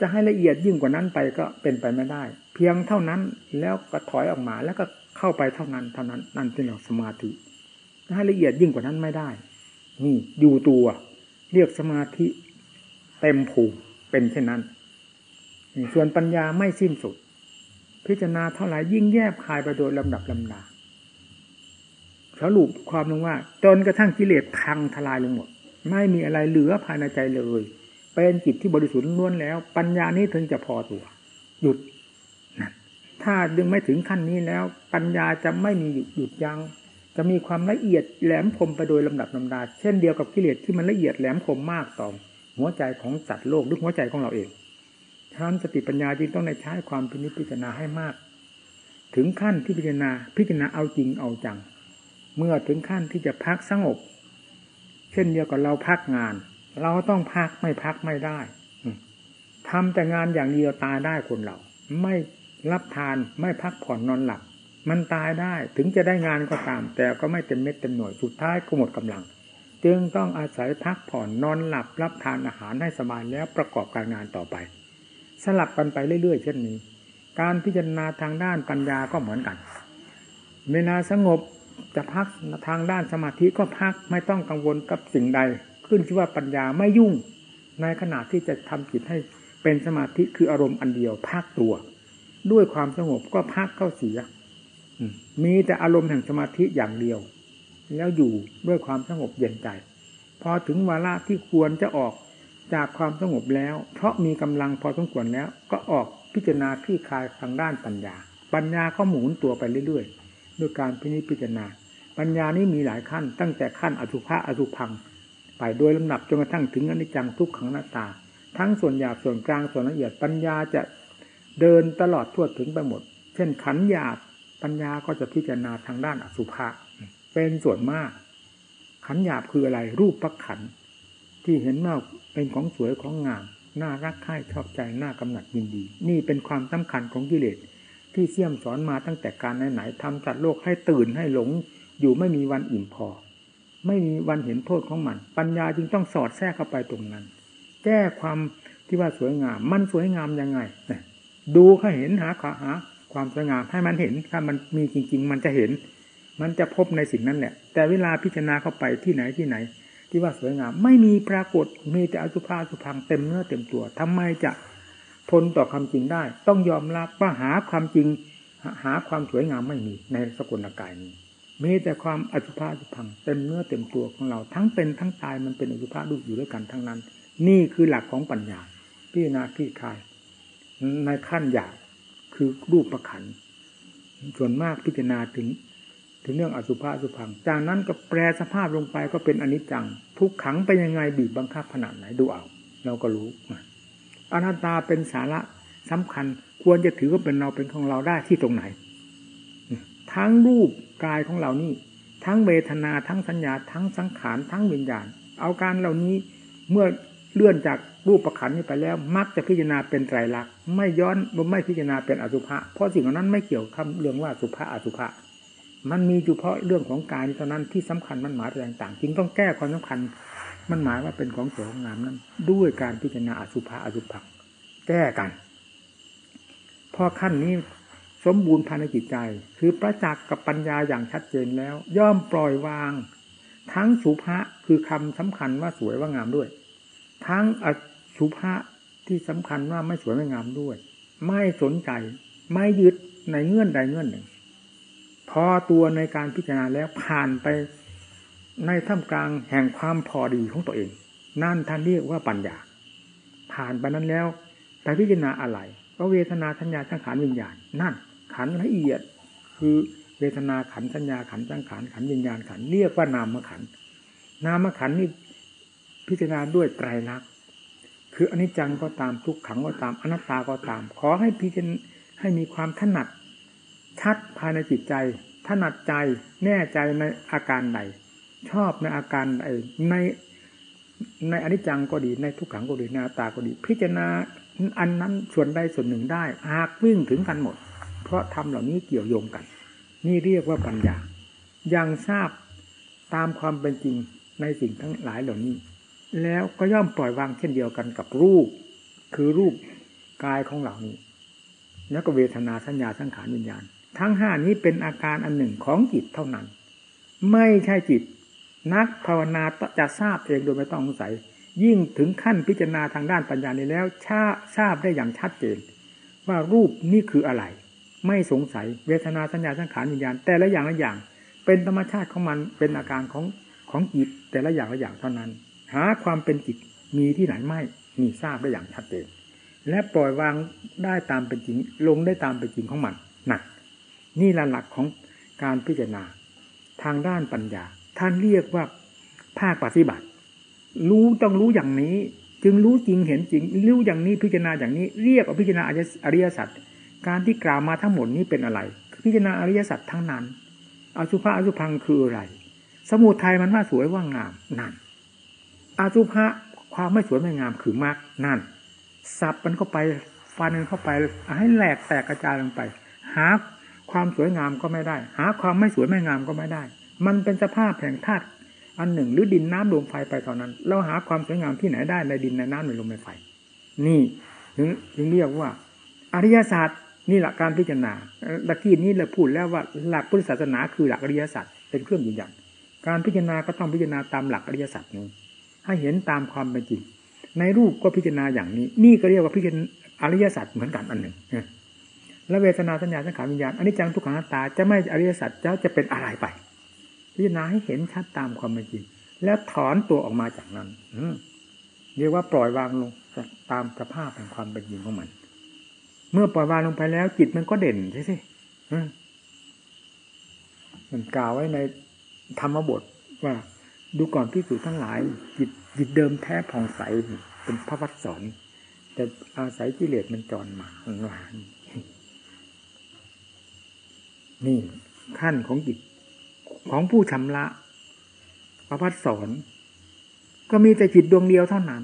S1: จะให้ละเอียดยิ่งกว่านั้นไปก็เป็นไปไม่ได้ เพียงเท่านั้นแล้วก็ถอยออกมาแล้วก็เข้าไปเท่านั้นเท่านั้นนั่นเป็นหลักสมาธิให้ละเอียดยิ่งกว่านั้นไม่ได้ นี่อยู่ตัวเรียกสมาธิเต็มผูกเป็นเช่นนั้น ส่วนปัญญาไม่สิ้นสุด พิจารณาเท่าไหร่ยิ่งแยบคายไปโดยลำดับลำดาสรุปความลงว่า จนกระทั่งกิเลสพังทลายลงหมด ไม่มีอะไรเหลือภายในใจเลย เป็นจิตที่บริสุทธิ์ล้วนแล้ว ปัญญานี้ถึงจะพอตัว หยุดนะถ้าดึงไม่ถึงขั้นนี้แล้ว ปัญญาจะไม่มีหยุดหยุดยัง้ง จะมีความละเอียดแหลมคมไปโดยลำดับลาดา เช่นเดียวกับกิเลสที่มันละเอียดแหลมคมมากต่อหัวใจของสัตว์โลกหรือหัวใจของเราเองท่านสติปัญญาจึงต้องในใช้ความพินิจพิจารณาให้มาก ถึงขั้นที่พิจารณาพิจารณาเอาจริงเอาจัง เมื่อถึงขั้นที่จะพักสงบ เช่นเดียวกับเราพักงาน เราต้องพักไม่พักไม่ได้ทำแต่งานอย่างเดียวตายได้คนเรา ไม่รับทานไม่พักผ่อนนอนหลับ มันตายได้ถึงจะได้งานก็ตาม แต่ก็ไม่เต็มเม็ดเต็มหน่วยสุดท้ายก็หมดกำลัง จึงต้องอาศัยพักผ่อนนอนหลับรับทานอาหารให้สบายแล้วประกอบการงานต่อไป สลับกันไปเรื่อยๆ เช่นนี้ การพิจารณาทางด้านปัญญาก็เหมือนกัน เวลาสงบจะพักทางด้านสมาธิก็พักไม่ต้องกังวลกับสิ่งใด ขึ้นชื่อว่าปัญญาไม่ยุ่ง ในขณะที่จะทำจิตให้เป็นสมาธิคืออารมณ์อันเดียวพักตัว ด้วยความสงบก็พักเข้าเสีย มีแต่อารมณ์แห่งสมาธิอย่างเดียว แล้วอยู่ด้วยความสงบเย็นใจ พอถึงวาระที่ควรจะออกจากความสงบแล้ว เพราะมีกำลังพอสมควรแล้ว ก็ออกพิจารณาที่คายทางด้านปัญญา ปัญญาก็หมุนตัวไปเรื่อยๆด้วยการพินิจพิจารณา ปัญญานี้มีหลายขั้น ตั้งแต่ขั้นอสุภะอสุพัง ไปโดยลำดับจนกระทั่งถึงอนิจจังทุกขังหน้าตา ทั้งส่วนหยาบส่วนกลางส่วนละเอียดปัญญาจะเดินตลอดทั่วถึงไปหมด เช่นขันหยาบ ปัญญาก็จะพิจารณาทางด้านอสุภะเป็นส่วนมาก ขันหยาบคืออะไร รูปประขัน ที่เห็นว่าเป็นของสวยของงาม น่ารักใคร่ชอบใจ น่ากำหนัดยินดี นี่เป็นความสำคัญของกิเลสที่เสี่ยมสอนมาตั้งแต่การไหนๆทำจัดโลกให้ตื่นให้หลง อยู่ไม่มีวันอิ่มพอ ไม่มีวันเห็นโทษของมัน ปัญญาจึงต้องสอดแทรกเข้าไปตรงนั้น แก้ความที่ว่าสวยงาม มันสวยงามยังไงดูเขาเห็นหาขาหา ความสวยงามให้มันเห็นถ้ามันมีจริง ๆ มันจะเห็น มันจะพบในสิ่งนั้นแหละแต่เวลาพิจารณาเข้าไปที่ไหนที่ไหน ที่ว่าสวยงาม ไม่มีปรากฏมีแต่อสุภาสุพังเต็มเนื้อเต็มตัวทำไมจะทนต่อความจริงได้ ต้องยอมรับว่าหาความจริงหาความสวยงามไม่มีในสกุลกายนี้มีแต่ความอสุภะสุพังเต็มเนื้อเต็มตัวของเรา ทั้งเป็นทั้งตายมันเป็นอสุภะดูอยู่ด้วยกันทั้งนั้น นี่คือหลักของปัญญาพิจารณาที่คาย ในขั้นหยาบ คือรูปประขันส่วนมากพิจารณาถึง ถึงเรื่องอสุภะสุพัง จากนั้นก็แปลสภาพลงไปก็เป็นอนิจจัง ทุกขังไปยังไงบีบบังคับขนาดไหนดูเอา เราก็รู้อนัตตาเป็นสาระสำคัญควรจะถือว่าเป็นเราเป็นของเราได้ที่ตรงไหน ทั้งรูปกายของเรานี่ ทั้งเวทนาทั้งสัญญา ทั้งสังขารทั้งวิญญาณ เอาการเหล่านี้เมื่อเลื่อนจากรูปประขันนี้ไปแล้ว มักจะพิจารณาเป็นไตรลักษณ์ ไม่ย้อนไม่พิจารณาเป็นอสุภะเพราะสิ่งเหล่านั้นไม่เกี่ยวคำเรื่องว่าสุภะอสุภะมันมีเฉพาะเรื่องของกายเท่านั้นที่สำคัญมันหมายต่างๆจึงต้องแก้ความสำคัญมันหมายว่าเป็นของสวยของงามนั้น ด้วยการพิจารณาอสุภะอสุภังแก้กัน พอขั้นนี้สมบูรณ์ภายในจิตใจ คือประจักษ์กับปัญญาอย่างชัดเจนแล้ว ย่อมปล่อยวาง ทั้งสุภะคือคำสำคัญว่าสวยว่างามด้วย ทั้งอสุภะ ที่สำคัญว่าไม่สวยไม่งามด้วย ไม่สนใจ ไม่ยึดในเงื่อนใดเงื่อนหนึ่ง พอตัวในการพิจารณาแล้วผ่านไปในท่ามกลางแห่งความพอดีของตัวเอง นั่นท่านเรียกว่าปัญญา ผ่านไปนั้นแล้วไปพิจารณาอะไรก็เวทนาสัญญาสังขารวิญญาณ นั่น ขันละเอียด คือเวทนาขันสัญญาขันสังขารขันวิญญาณขันเรียกว่านามขันนามขันนี่พิจารณาด้วยไตรลักษณ คืออนิจจังก็ตามทุกขังก็ตามอนัตตาก็ตาม ขอให้พิจารณาให้มีความถนัด ชัดภายในจิตใจ ถนัดใจแน่ใจในอาการใดชอบในอาการใดในในอนิจจังก็ดีในทุกขังก็ดีในอนัตตาก็ดี พิจารณาอันนั้นส่วนใดส่วนหนึ่งได้ หากวิ่งถึงกันหมด เพราะทำเหล่านี้เกี่ยวโยงกัน นี่เรียกว่าปัญญายังทราบตามความเป็นจริงในสิ่งทั้งหลายเหล่านี้ แล้วก็ย่อมปล่อยวางเช่นเดียวกันกับรูป คือรูปกายของเหล่านี้ แล้วก็เวทนาสัญญาสังขารวิญญาณ ทั้งห้านี้เป็นอาการอันหนึ่งของจิตเท่านั้น ไม่ใช่จิต นักภาวนาจะทราบเองโดยไม่ต้องสงสัย ยิ่งถึงขั้นพิจารณาทางด้านปัญญานี้แล้วชาทราบได้อย่างชัดเจน ว่ารูปนี่คืออะไร ไม่สงสัยเวทนาสัญญาสังขารวิญญาณ แต่ละอย่างละอย่าง เป็นธรรมชาติของมันเป็นอาการของของจิตแต่ละอย่างละอย่างเท่านั้น หาความเป็นจิตมีที่ไหนไม่มีทราบได้อย่างชัดเจนและปล่อยวางได้ตามเป็นจริง ลงได้ตามเป็นจริงของมันหนักนี่ละหลักของการพิจารณา ทางด้านปัญญา ท่านเรียกว่าภาคปฏิบัติ รู้ต้องรู้อย่างนี้ จึงรู้จริงเห็นจริง รู้อย่างนี้พิจารณาอย่างนี้ เรียกว่าพิจารณาอริยสัจการที่กล่าวมาทั้งหมดนี้เป็นอะไร พิจารณาอริยสัจทั้งนั้นอสุภะอสุพังคืออะไร สมุทัยมันว่าสวยว่างามนั่น อาสุภะความไม่สวยไม่งามคือมากนั่นสับมันเข้าไปฟันมันเข้าไป ให้แหลกแตกกระจายลงไป หาความสวยงามก็ไม่ได้ หาความไม่สวยไม่งามก็ไม่ได้ มันเป็นสภาพแห่งธาตุอันหนึ่ง หรือดินน้ำลมไฟไปเท่านั้น เราหาความสวยงามที่ไหนได้ในดินในน้ำในลมในไฟ นี่ถึงถึงเรียกว่า อริยศาสตร์นี่หลักการพิจารณาตะกี้นี้เราพูดแล้วว่าหลักพุทธศาสนาคือหลักอริยศาสัจเป็นเครื่องยืนยันการพิจารณาก็ต้องพิจารณาตามหลักอริยศาสัจนี้ ให้เห็นตามความเป็นจริง ในรูปก็พิจารณาอย่างนี้ นี่ก็เรียกว่าพิจารณาอริยสัจเหมือนกันอันหนึ่งและเวทนาสัญญาสังขารวิญญาณอันนี้จังทุกขังตาจะไม่อริยสัจเจ้าจะเป็นอะไรไป พิจารณาให้เห็นชัดตามความเป็นจริง แล้วถอนตัวออกมาจากนั้นเรียกว่าปล่อยวางลงตามสภาพแห่งความเป็นจริงของมัน เมื่อปล่อยวางลงไปแล้ว จิตมันก็เด่นใช่ไหมมันกล่าวไว้ในธรรมบทว่า ดูก่อนพิสูจทั้งหลาย จิตจิตเดิมแท้ผ่องใสเป็นพระวัดสอนแต่อาศัยกิเลสมันจรมาหวานนี่ขั้นของจิตของผู้ชำระ พระพัดสอนก็มีแต่จิตดวงเดียวเท่านั้น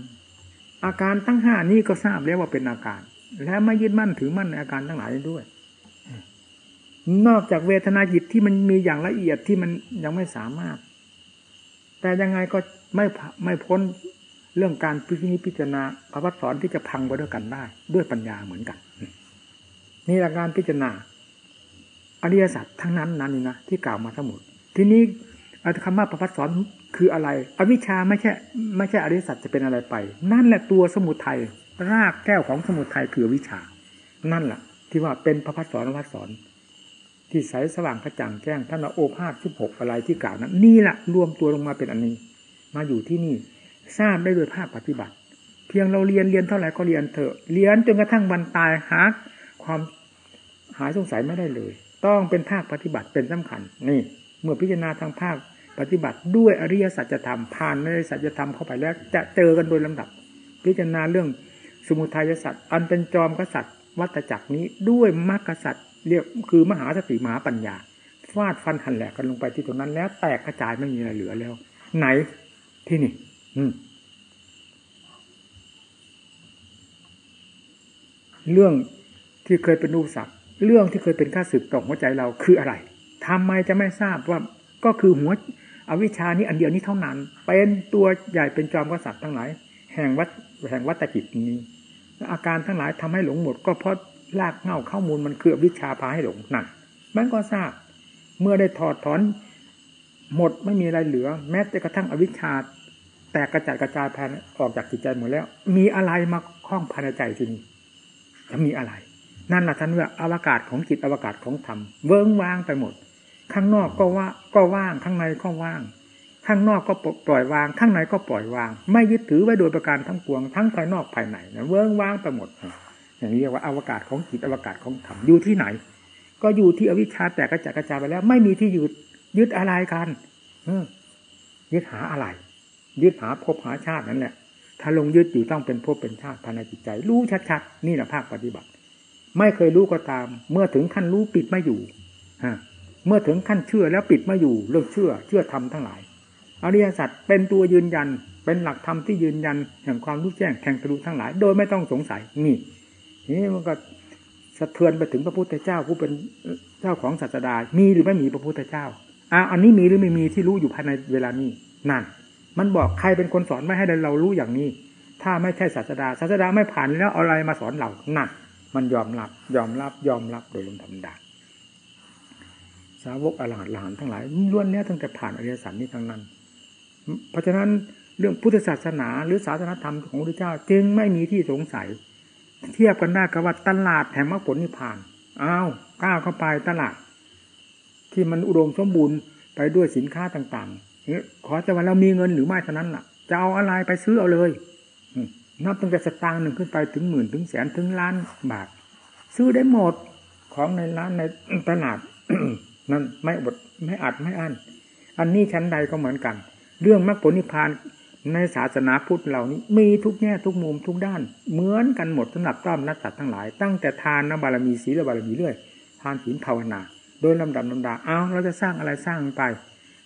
S1: อาการตั้งห้านี้ก็ทราบแล้วว่าเป็นอาการ และไม่ยึดมั่นถือมั่นในอาการทั้งหลายด้วย นอกจากเวทนาจิตที่มันมีอย่างละเอียดที่มันยังไม่สามารถ แต่ยังไงก็ไม่ไม่พ้นเรื่องการพิจิตรพิจารณาพระวัสอนที่จะพังไปด้วยกันได้ ด้วยปัญญาเหมือนกัน นี่หลักการพิจารณาอริยสัจทั้งนั้นนั้นนี่นะที่กล่าวมาทั้งหมด ทีนี้คำว่าประพัดสอนคืออะไร อวิชาไม่ใช่ไม่ใช่อริยสัจจะเป็นอะไรไป นั่นแหละตัวสมุทัยรากแก้วของสมุทัยคือวิชา นั่นแหละที่ว่าเป็นพระพัดสอนพระพัดสอน ที่ใสสว่างกระจ่างแจ้งท่านโอภาษสิบหกอะไรที่กล่าวนั้นนี่แหละรวมตัวลงมาเป็นอันนี้ มาอยู่ที่นี่ทราบได้โดยภาคปฏิบัติ เพียงเราเรียนเรียนเท่าไหร่ก็เรียนเถอะเรียนจนกระทั่งวันตายหาความหายสงสัยไม่ได้เลย ต้องเป็นภาคปฏิบัติเป็นสำคัญ นี่ เมื่อพิจารณาทางภาคปฏิบัติด้วยอริยสัจธรรมผ่านในสัจธรรมเข้าไปแล้ว จะเจอกันโดยลำดับ พิจารณาเรื่องสมุทัยสัจอันเป็นจอมกษัตริย์วัตจักรนี้ด้วยมรรคสัตว์ เรียกคือมหาสติมหาปัญญาฟาดฟันหันแหลกกันลงไปที่ตรงนั้น แล้วแตกกระจายไม่มีอะไรเหลือแล้ว ไหนที่นี่ อืม เรื่องที่เคยเป็นอุปสรรคเรื่องที่เคยเป็นข้าศึกต่อหัวใจเราคืออะไรทำไมจะไม่ทราบว่าก็คือหัวอวิชานี้อันเดียวนี้เท่านั้น เป็นตัวใหญ่เป็นจอมกษัตริย์ทั้งหลาย แห่งวัดแห่งวัตจิตนี้ อาการทั้งหลายทำให้หลงหมด ก็เพราะ ลากเง่าข้อมูลมันคือวิชาพาให้หลงนั่นมันก็ทราบ เมื่อได้ถอดถอน หมดไม่มีอะไรเหลือ แม้แต่กระทั่งอวิชชาแตกกระจายกระจายภายออกจากจิตใจหมดแล้ว มีอะไรมาคล้องภายในใจทีนี้จะมีอะไร นั่นแหละท่านว่าอวกาศของจิตอวกาศของธรรมเวิ้งว่างไปหมด ข้างนอกก็ว่าก็ว่างข้างในก็ว่าง ข้างนอกก็ปล่อยวาง ข้างในก็ปล่อย วาง ไม่ยึดถือไว้โดยประการทั้งปวงทั้งภายนอกภายในเวิ้งว่างไปหมด อย่างนี้เรียกว่าอวกาศของจิตอวกาศของธรรมอยู่ที่ไหน ก็อยู่ที่อวิชชาแตกกระจายกระจายไปแล้ว ไม่มีที่ยึดยึดอะไรกันยึดหาอะไร ยึดหาภพหาชาตินั่นแหละ ถ้าลงยึดอยู่ต้องเป็นภพเป็นชาติภายในจิตใจ รู้ชัดๆนี่แหละภาคปฏิบัติ ไม่เคยรู้ก็ตาม เมื่อถึงขั้นรู้ปิดไม่อยู่ฮะเมื่อถึงขั้นเชื่อแล้วปิดไม่อยู่เรื่องเชื่อ เชื่อธรรมทั้งหลายอริยสัจเป็นตัวยืนยัน เป็นหลักธรรมที่ยืนยันแห่งความรู้แจ้งแทงทะลุทั้งหลาย โดยไม่ต้องสงสัยนี่ นี่มันก็สะเทือนไปถึงพระพุทธเจ้าผู้เป็นเจ้าของศาสดา มีหรือไม่มีพระพุทธเจ้าอ่าอันนี้มีหรือไม่มีที่รู้อยู่ภายในเวลานี้นั่น มันบอกใครเป็นคนสอนไม่ให้เรารู้อย่างนี้ ถ้าไม่ใช่ศาสดาศาสดาไม่ผ่านแล้วเอาอะไรมาสอนเรานั่นมันยอมรับ ยอมรับยอมรับโดยลมธรรมดาสาวกอรหันต์หลานทั้งหลายล้วนแล้วตั้งแต่ผ่านอริยสัจนี้ทั้งนั้น เพราะฉะนั้นเรื่องพุทธศาสนาหรือศาสนธรรมของพระพุทธเจ้า จึงไม่มีที่สงสัย เทียบกันได้กับว่าตลาดแห่งมรรคผลนิพพานอ้าวก้าวเข้าไปตลาด ที่มันอุดมสมบูรณ์ไปด้วยสินค้าต่างๆขอแต่ว่าเรามีเงินหรือไม่เท่านั้นล่ะ จะเอาอะไรไปซื้อเอาเลยนับตั้งแต่สตางค์หนึ่งขึ้นไปถึงหมื่นถึงแสนถึงล้านบาท ซื้อได้หมดของในร้านในตลาดนั่นไม่อดไม่อัดไม่อั้นอันนี้ชั้นใดก็เหมือนกัน เรื่องมรรคผลนิพพาน ในศาสนาพุทธเหล่านี้มีทุกแง่ทุกมุมทุกด้าน เหมือนกันหมดสำหรับต้อมนักสัตว์ทั้งหลาย ตั้งแต่ทานนบารมีศีลบารมีเรื่อยทานศีลภาวนา โดยลำดับลำดาเอาเราจะสร้างอะไรสร้างไป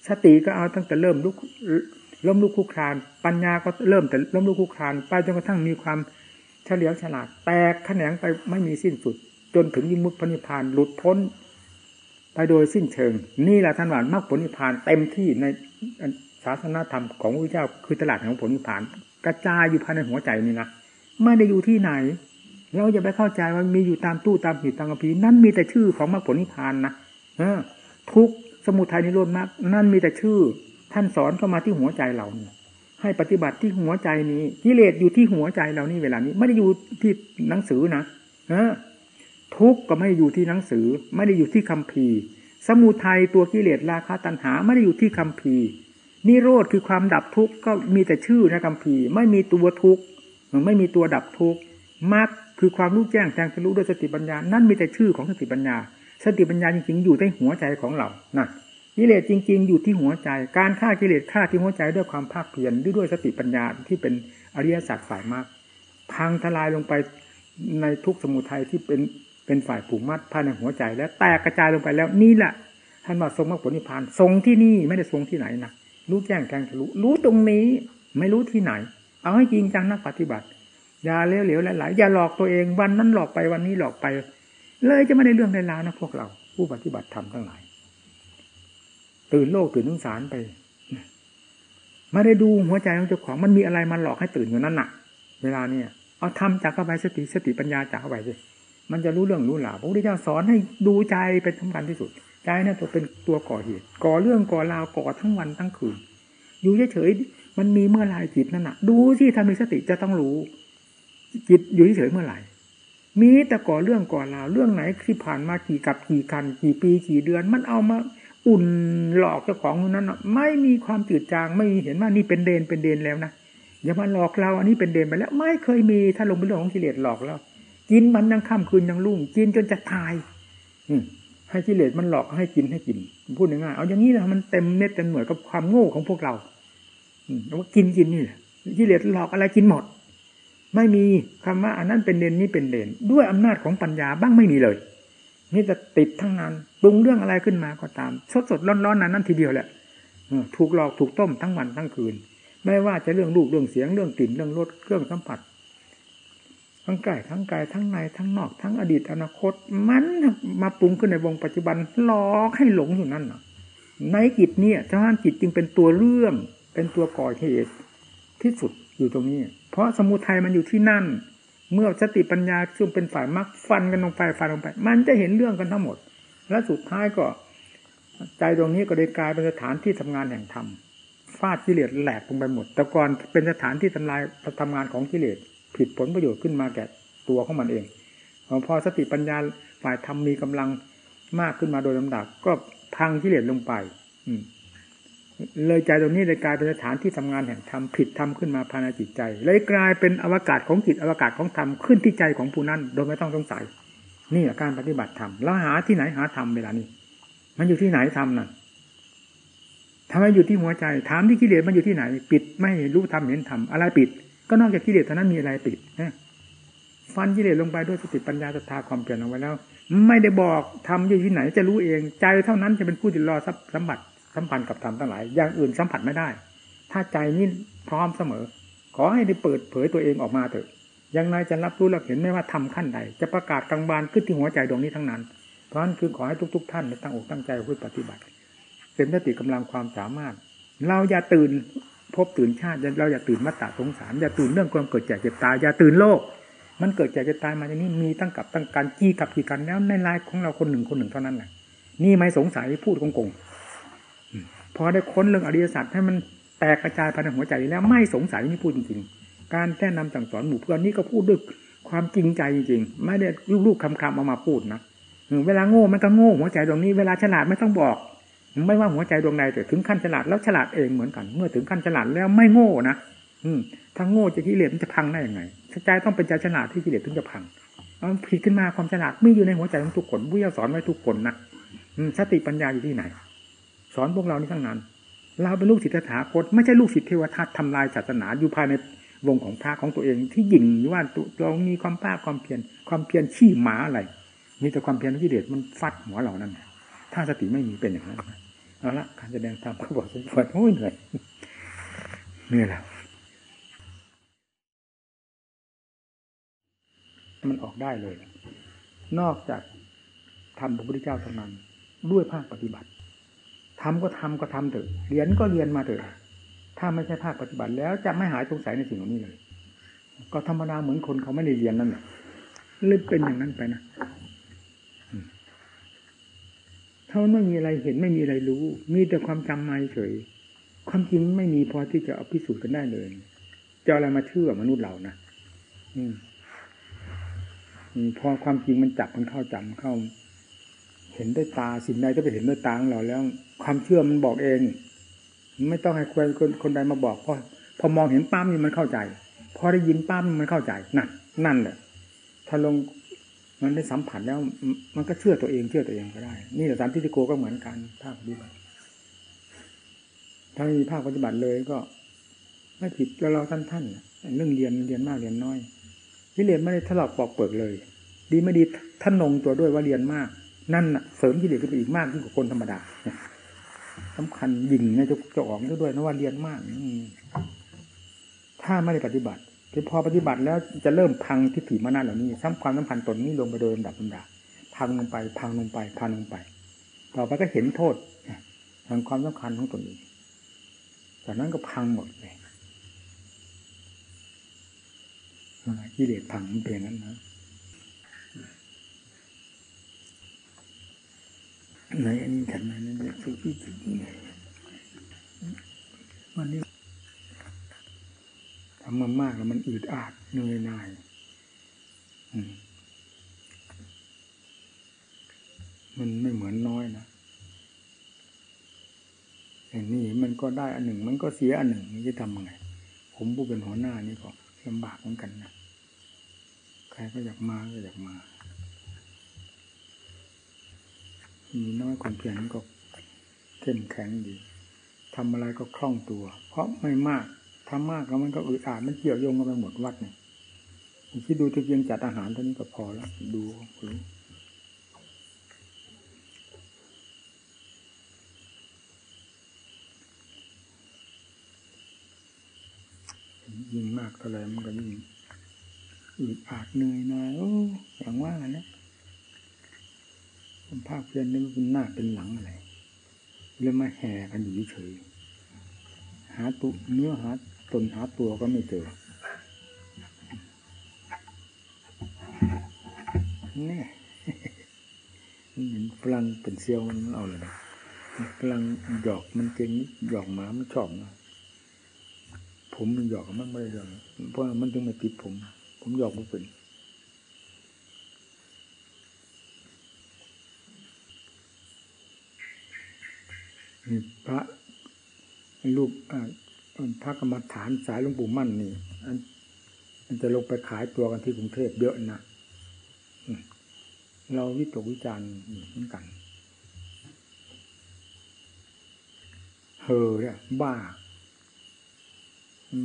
S1: สติก็เอาตั้งแต่เริ่มลุกล้มลุกคุกคลาน ปัญญาก็เริ่มแต่ล้มลุกคุกคลานไปจนกระทั่งมีความเฉลียวฉลาด แตกแขนงไปไม่มีสิ้นสุด จนถึงยิมุตพนิพานหลุดพ้น ไปโดยสิ้นเชิง นี่แหละท่านว่ามรรคผลนิพพานเต็มที่ใน ศาสนาธรรมของพระเจ้าคือตลาดของผลนิพพาน กระจายอยู่ภายในหัวใจนี่นะไม่ได้อยู่ที่ไหน เราจะไปเข้าใจว่ามีอยู่ตามตู้ตามหีบตามกระพีนั่นมีแต่ชื่อของมรรคผลนิพพานนะทุกสมุทัยนิโรธมรรคนั่นมีแต่ชื่อ ท่านสอนเข้ามาที่หัวใจเรานี่ให้ปฏิบัติที่หัวใจนี้กิเลสอยู่ที่หัวใจเรานี่เวลานี้ ไม่ได้อยู่ที่หนังสือนะเออทุกก็ไม่ได้อยู่ที่หนังสือ ไม่ได้อยู่ที่คำพีสมุทัยตัวกิเลสราคะตัณหา ไม่ได้อยู่ที่คำพี นิโรธคือความดับทุกข์ก็มีแต่ชื่อนะคัมภีไม่มีตัวทุกข์มันไม่มีตัวดับทุกข์มรรคคือความรู้แจ้งแทงทะลุด้วยสติปัญญา นั่นมีแต่ชื่อของสติปัญญา สติปัญญาจริงๆอยู่ในหัวใจของเรานะกิเลสจริง ๆ อยู่ที่หัวใจ การฆ่ากิเลสฆ่าที่หัวใจด้วยความภาคเพียรด้วยด้วยสติปัญญาที่เป็นอริยสัจฝ่ายมากพังทลายลงไปในทุกสมุทัยที่เป็นเป็นฝ่ายผูกมัดภายในหัวใจ แล้วแตกกระจายลงไปแล้วนี่แหละท่านว่าทรงมรรคผลนิพพานทรงที่นี่ไม่ได้ทรงที่ไหนนะ รู้แจ้งแทงทะลุรู้ตรงนี้ ไม่รู้ที่ไหน เอาให้จริงจังนักปฏิบัติ อย่าเลี้ยวๆหลายๆอย่าหลอกตัวเองวันนั้นหลอกไปวันนี้หลอกไป เลยจะไม่ได้เรื่องได้ราวนะพวกเรา ผู้ปฏิบัติธรรมทั้งหลาย ตื่นโลกตื่นนุสารไปไม่ได้ดูหัวใจของเจ้าของมันมีอะไรมาหลอกให้ตื่นอยู่นั่นน่ะ เวลาเนี่ยเอาทำจากเข้าไปสติสติปัญญาจากเข้าไปสิมันจะรู้เรื่องรู้หลาพระพุทธเจ้าสอนให้ดูใจเป็นสำคัญที่สุด ใจนั่นตัวเป็นตัวก่อเหตุ ก่อเรื่องก่อราวก่อทั้งวันทั้งคืน อยู่เฉยๆมันมีเมื่อไรจิตนั่นน่ะ ดูที่ถ้ามีสติจะต้องรู้ จิตอยู่เฉยๆเมื่อไหร่มีแต่ก่อเรื่องก่อราวเรื่องไหนที่ผ่านมากี่กับกี่คัน กี่ปีกี่เดือน มันเอามาอุ่นหลอกเจ้าของนั้น ไม่มีความจืดจางไม่เห็นว่านี่เป็นเดนเป็นเดนแล้วนะอย่ามาหลอกเราอันนี้เป็นเดนไปแล้ว ไม่เคยมีถ้าลงเป็นเรื่องของกิเลสหลอกแล้วกินมันยังค่ำคืนยังรุ่งกินจนจะตาย อื ให้กิเลสมันหลอกให้กินให้กินพูดง่ายๆเอาอย่างนี้นะมันเต็มเม็ดเต็มหน่วยกับความโง่ของพวกเราว่ากินกินนี่แหละกิเลสหลอกอะไรกินหมด ไม่มีคำว่าอันนั้นเป็นเด่นนี้เป็นเด่นด้วยอำนาจของปัญญาบ้างไม่มีเลยนี่จะติดทั้งนั้นปรุงเรื่องอะไรขึ้นมาก็ตาม สดสดร้อนร้อนนั้นนั่นทีเดียวแหละถูกหลอกถูกต้มทั้งวันทั้งคืน ไม่ว่าจะเรื่องลูกเรื่องเสียงเรื่องกลิ่นเรื่องรสเครื่องสัมผัส ทั้งกายทั้งกายทั้งในทั้งนอกทั้งอดีตอนาคต มันมาปรุงขึ้นในวงปัจจุบันหลอกให้หลงอยู่นั่นในจิตเนี่ยท่านจิตจึงเป็นตัวเรื่องเป็นตัวก่อเหตุที่สุดอยู่ตรงนี้ เพราะสมุทัยมันอยู่ที่นั่น เมื่อสติปัญญาซึ่งเป็นฝ่ายมักฟันกันลงไปฟันลงไป มันจะเห็นเรื่องกันทั้งหมด และสุดท้ายก็ใจตรงนี้ก็ได้กลายเป็นสถานที่ทำงานแห่งธรรมฟาดกิเลสแหลกลงไปหมด แต่ก่อนเป็นสถานที่ทำลายทำงานของกิเลส ผิดผลประโยชน์ขึ้นมาแก่ตัวของมันเองพอสติปัญญาฝ่ายธรรมมีกำลังมากขึ้นมาโดยลำดับ ก็พังกิเลสลงไป อืเลยใจตรงนี้เลยกลายเป็นสถานที่ทำงานแห่งธรรมผิดธรรมขึ้นมาภายในจิตใจเลยกลายเป็นอวกาศของจิตอวกาศของธรรมขึ้นที่ใจของผู้นั้นโดยไม่ต้องสงสัย นี่แหละการปฏิบัติธรรมแล้วหาที่ไหนหาธรรมเวลานี้ มันอยู่ที่ไหนธรรมน่ะทำไมอยู่ที่หัวใจถามที่กิเลสมันอยู่ที่ไหน ปิดไม่รู้ธรรมเห็นธรรมอะไรปิด ก็นอกจากกิเลสเท่านั้นมีอะไรปิดนะฟันกิเลสลงไปด้วยสติปัญญาศรัทธาความเปลี่ยนลงไปแล้ว ไม่ได้บอกทำอยู่ที่ไหนจะรู้เองใจเท่านั้นจะเป็นผู้ที่รอสัมผัสสัมพันธ์กับธรรมทั้งหลาย อย่างอื่นสัมผัสไม่ได้ ถ้าใจนี้พร้อมเสมอ ขอให้ได้เปิดเผยตัวเองออกมาเถอะยังไงจะรับรู้รับเห็นไม่ว่าทำขั้นใด จะประกาศกลางบานขึ้นที่หัวใจดวงนี้ทั้งนั้น เพราะนั้นคือขอให้ทุก ๆ ท่านตั้งอกตั้งใจพูดปฏิบัติเป็นสติกำลังความสามารถ เราอย่าตื่น พบตื่นชาติเราอย่าตื่นมัตตาสงสารอย่าตื่นเรื่องความเกิดแก่เจ็บตายอย่าตื่นโลก มันเกิดแก่เจ็บตายมาอย่างนี้มีตั้งกับตั้งการจี้กับกี่กันแล้วในลายของเราคนหนึ่งคนหนึ่งเท่านั้นแหละนี่ไม่สงสัยพูดโกงพอได้ค้นเรื่องอริยสัจให้มันแตกกระจายภายในหัวใจแล้วไม่สงสัยนี่พูดจริงๆ การแนะนำสั่งสอนหมู่เพื่อนนี่ก็พูดด้วยความจริงใจจริงๆ ไม่ได้ลูกๆคำๆเอามาพูดนะเวลาโง่มันก็โง่หัวใจตรงนี้เวลาฉลาดไม่ต้องบอก ไม่ว่าหัวใจดวงใดแต่ถึงขั้นฉลาดแล้วฉลาดเองเหมือนกัน เมื่อถึงขั้นฉลาดแล้วไม่โง่นะอืมถ้าโง่จะกิเลสมันจะพังได้ยังไงใจต้องเป็นใจฉลาดที่กิเลสถึงจะพังมันผิดขึ้นมาความฉลาดไม่อยู่ในหัวใจของทุกคนวิทยาสอนไว้ทุกคนนะสติปัญญาอยู่ที่ไหน สอนพวกเรานี่ทั้งนั้น เราเป็นลูกศิษย์ถาคตไม่ใช่ลูกศิษย์เทวทัตทำลายศาสนาอยู่ภายในวงของพระของตัวเองที่ยิ่งว่าเรามีความภาคความเพียรความเพียรขี้หมาอะไรมีแต่ความเพียรที่เด็ดมันฟัดหัวเรานั่น ถ้าสติไม่มีเป็นอย่างนั้นเอาละการแสดงธรรมก็บอกสมควรโอ้ยเหนื่อยเหนื่อยแล้วมันออกได้เลย นอกจากทำพระพุทธเจ้าเท่านั้นด้วยภาคปฏิบัติทำก็ทำก็ทำเถอะเรียนก็เรียนมาเถอะถ้าไม่ใช่ภาคปฏิบัติแล้วจะไม่หายสงสัยในสิ่งเหล่านี้เลย ก็ธรรมดาเหมือนคนเขาไม่ได้เรียนนั่นแหละเลยเป็นอย่างนั้นไปนะ ถ้าไม่มีอะไรเห็นไม่มีอะไรรู้ มีแต่ความจำมาเฉย ความจริงไม่มีพอที่จะเอาพิสูจน์กันได้เลย จะอะไรมาเชื่อมนุษย์เรานะอืมพอความจริงมันจับมันเข้าจำเข้า เห็นด้วยตาสิ่งใดก็ไปเห็นด้วยตาของเราแล้ว ความเชื่อมันบอกเอง ไม่ต้องให้คนคนคนใดมาบอกพอพอมองเห็นป้ามนี่มันเข้าใจ พอได้ยินป้ามมันเข้าใจนั่นนั่นแหละถ้าลง มันได้สัมผัสแล้ว มันก็เชื่อตัวเองเชื่อตัวเองก็ได้ นี่แหละสามทิฏฐิโกก็เหมือนกันภาคปฏิบัติถ้าไม่มีภาคปฏิบัติเลยก็ ไม่ผิดแล้วเราท่านท่านเรื่องเรียนเรียนมากเรียนน้อยที่เรียนไม่ได้ถลอกปอกเปิกเลย ดีไม่ดีท่านนงตัวด้วยว่าเรียนมาก นั่นเสริมกิเลสขึ้นไปอีกมากยิ่งกว่าคนธรรมดาสำคัญยิงนี่ยจะจะออกด้วยนะว่าเรียนมากถ้าไม่ได้ปฏิบัติ คือพอปฏิบัติแล้วจะเริ่มพังทิฏฐิมานะเหล่านี้ซ้ำความสำคัญตนนี้ลงไปโดยลำดับลำดับพังลงไป พังลงไป พังลงไป ต่อไปก็เห็นโทษทางความสำคัญของตนเองจากนั้นก็พังหมดเลยกิเลสพังมันเป็นนั้นนะในอันนี้ฉันนั้นเนี่สุขีจิตวันนี้ ทำมามากแล้วมันอืดอาดเหนื่อยหน่ายมันไม่เหมือนน้อยนะอย่างนี้มันก็ได้อันหนึ่ง มันก็เสียอันหนึ่งนี่จะทำยังไง ผมผู้เป็นหัวหน้านี่ก็ลำบากเหมือนกันนะใครก็อยากมาก็อยากมามีน้อยความเพียรก็เข้มแข็งดีทำอะไรก็คล่องตัว เพราะไม่มาก ทำมากแล้วมันก็อึดอัดมันเกี่ยวโยงกันไปหมดวัดเนี่ยคิดดูที่เพียงจัดอาหารเท่านี้ก็พอแล้วดูรู้ยิ่งมากเท่าไรมันก็ยิ่งอืดอาดเหนื่อยหน่อยโอ้อย่างว่างันนะภาคเพียนนี่เป็นหน้าเป็นหลังอะไรเลยมาแห่กันอยู่เฉยหาตุเนื้อหา ตนหาตัวก็ไม่เจอนี่เห็นฝรั่งเป็นเซียวมันเอาเลยนะฝรั่งหยอกมันเก่งหยอกหมามันชอบนะผมมันหยอกมันไม่ได้หยอกเพราะมันถึงมาติดผม ผมหยอกมันเป็นพระลูก พระกรรมฐานสายหลวงปู่มั่นนี่มันจะลงไปขายตัวกันที่กรุงเทพเยอะนะเราวิตกวิจารณ์เหมือนกันเฮอเนี่ยบ้า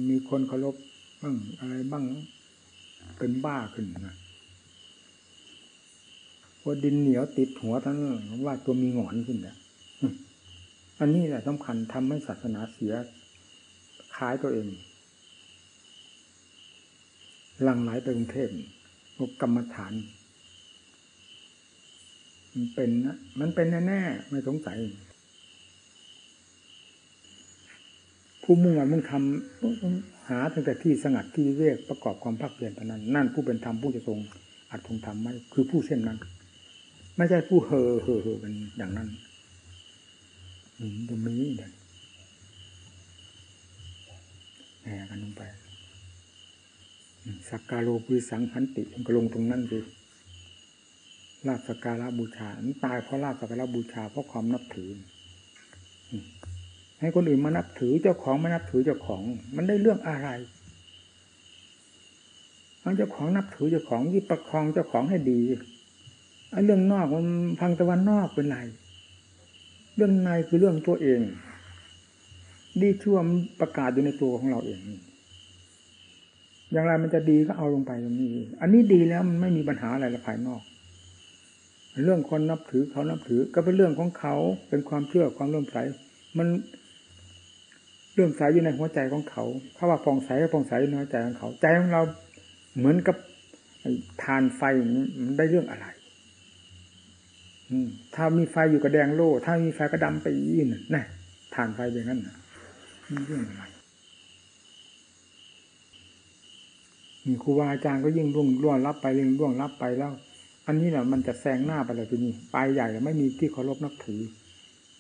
S1: มีคนเคารพบ้างอะไรบ้างเป็นบ้าขึ้นนะว่าดินเหนียวติดหัวทั้งว่าตัวมีหงอนขึ้นเนี่ยอันนี้แหละสำคัญทำให้ศาสนาเสีย ขายตัวเองหลังไหลไปกรุงเทพพวกกรรมฐาน มันเป็นนะมันเป็นแน่ๆไม่สงสัย ผู้มุ่งมุ่งทำหาตั้งแต่ที่สงัดที่เรียกประกอบความภาคเพียรเท่านั้น นั่นผู้เป็นธรรมผู้จะทรงอัดทรงธรรมไม่คือผู้เช่นนั้น ไม่ใช่ผู้เห่อเห่อเห่อกันอย่างนั้นตรงนี้เด็ แห่กันลงไปสักการโลปุริสังหันติก็ลงตรงนั้นสิลาบสักการะบูชาตายเพราะลาบสักการะบูชาเพราะความนับถือ ให้คนอื่นมานับถือเจ้าของไม่นับถือเจ้าของ มันได้เรื่องอะไรเจ้าของนับถือเจ้าของยึดประคองเจ้าของให้ดีไอ้เรื่องนอกมันพังตะวันนอกเป็นไร เรื่องในคือเรื่องตัวเอง ดีชั่วมันประกาศอยู่ในตัวของเราเองอย่างไรมันจะดีก็เอาลงไปตรงนี้ อันนี้ดีแล้วมันไม่มีปัญหาอะไรละภายนอก เรื่องคนนับถือเขานับถือ ก็เป็นเรื่องของเขาเป็นความเชื่อความเลื่อมใสมันเลื่อมใสอยู่ในหัวใจของเขาเขาว่าฟองใสก็ฟองใสในหัวใจของเขา ใจของเราเหมือนกับทานไฟมันได้เรื่องอะไรถ้ามีไฟอยู่กับแดงโล่ ถ้ามีไฟก็ดำไปอีนนะฐานไฟอย่างนั้นนะ นี่เรื่องอะไรมีครูบาอาจารย์ก็ยิ่งร่วงร่วงรับไปเร่งร่วงรับไปแล้ว อันนี้แหละมันจะแซงหน้าไปเลยทีนี้ปลายใหญ่ไม่มีที่เคารพนับถือ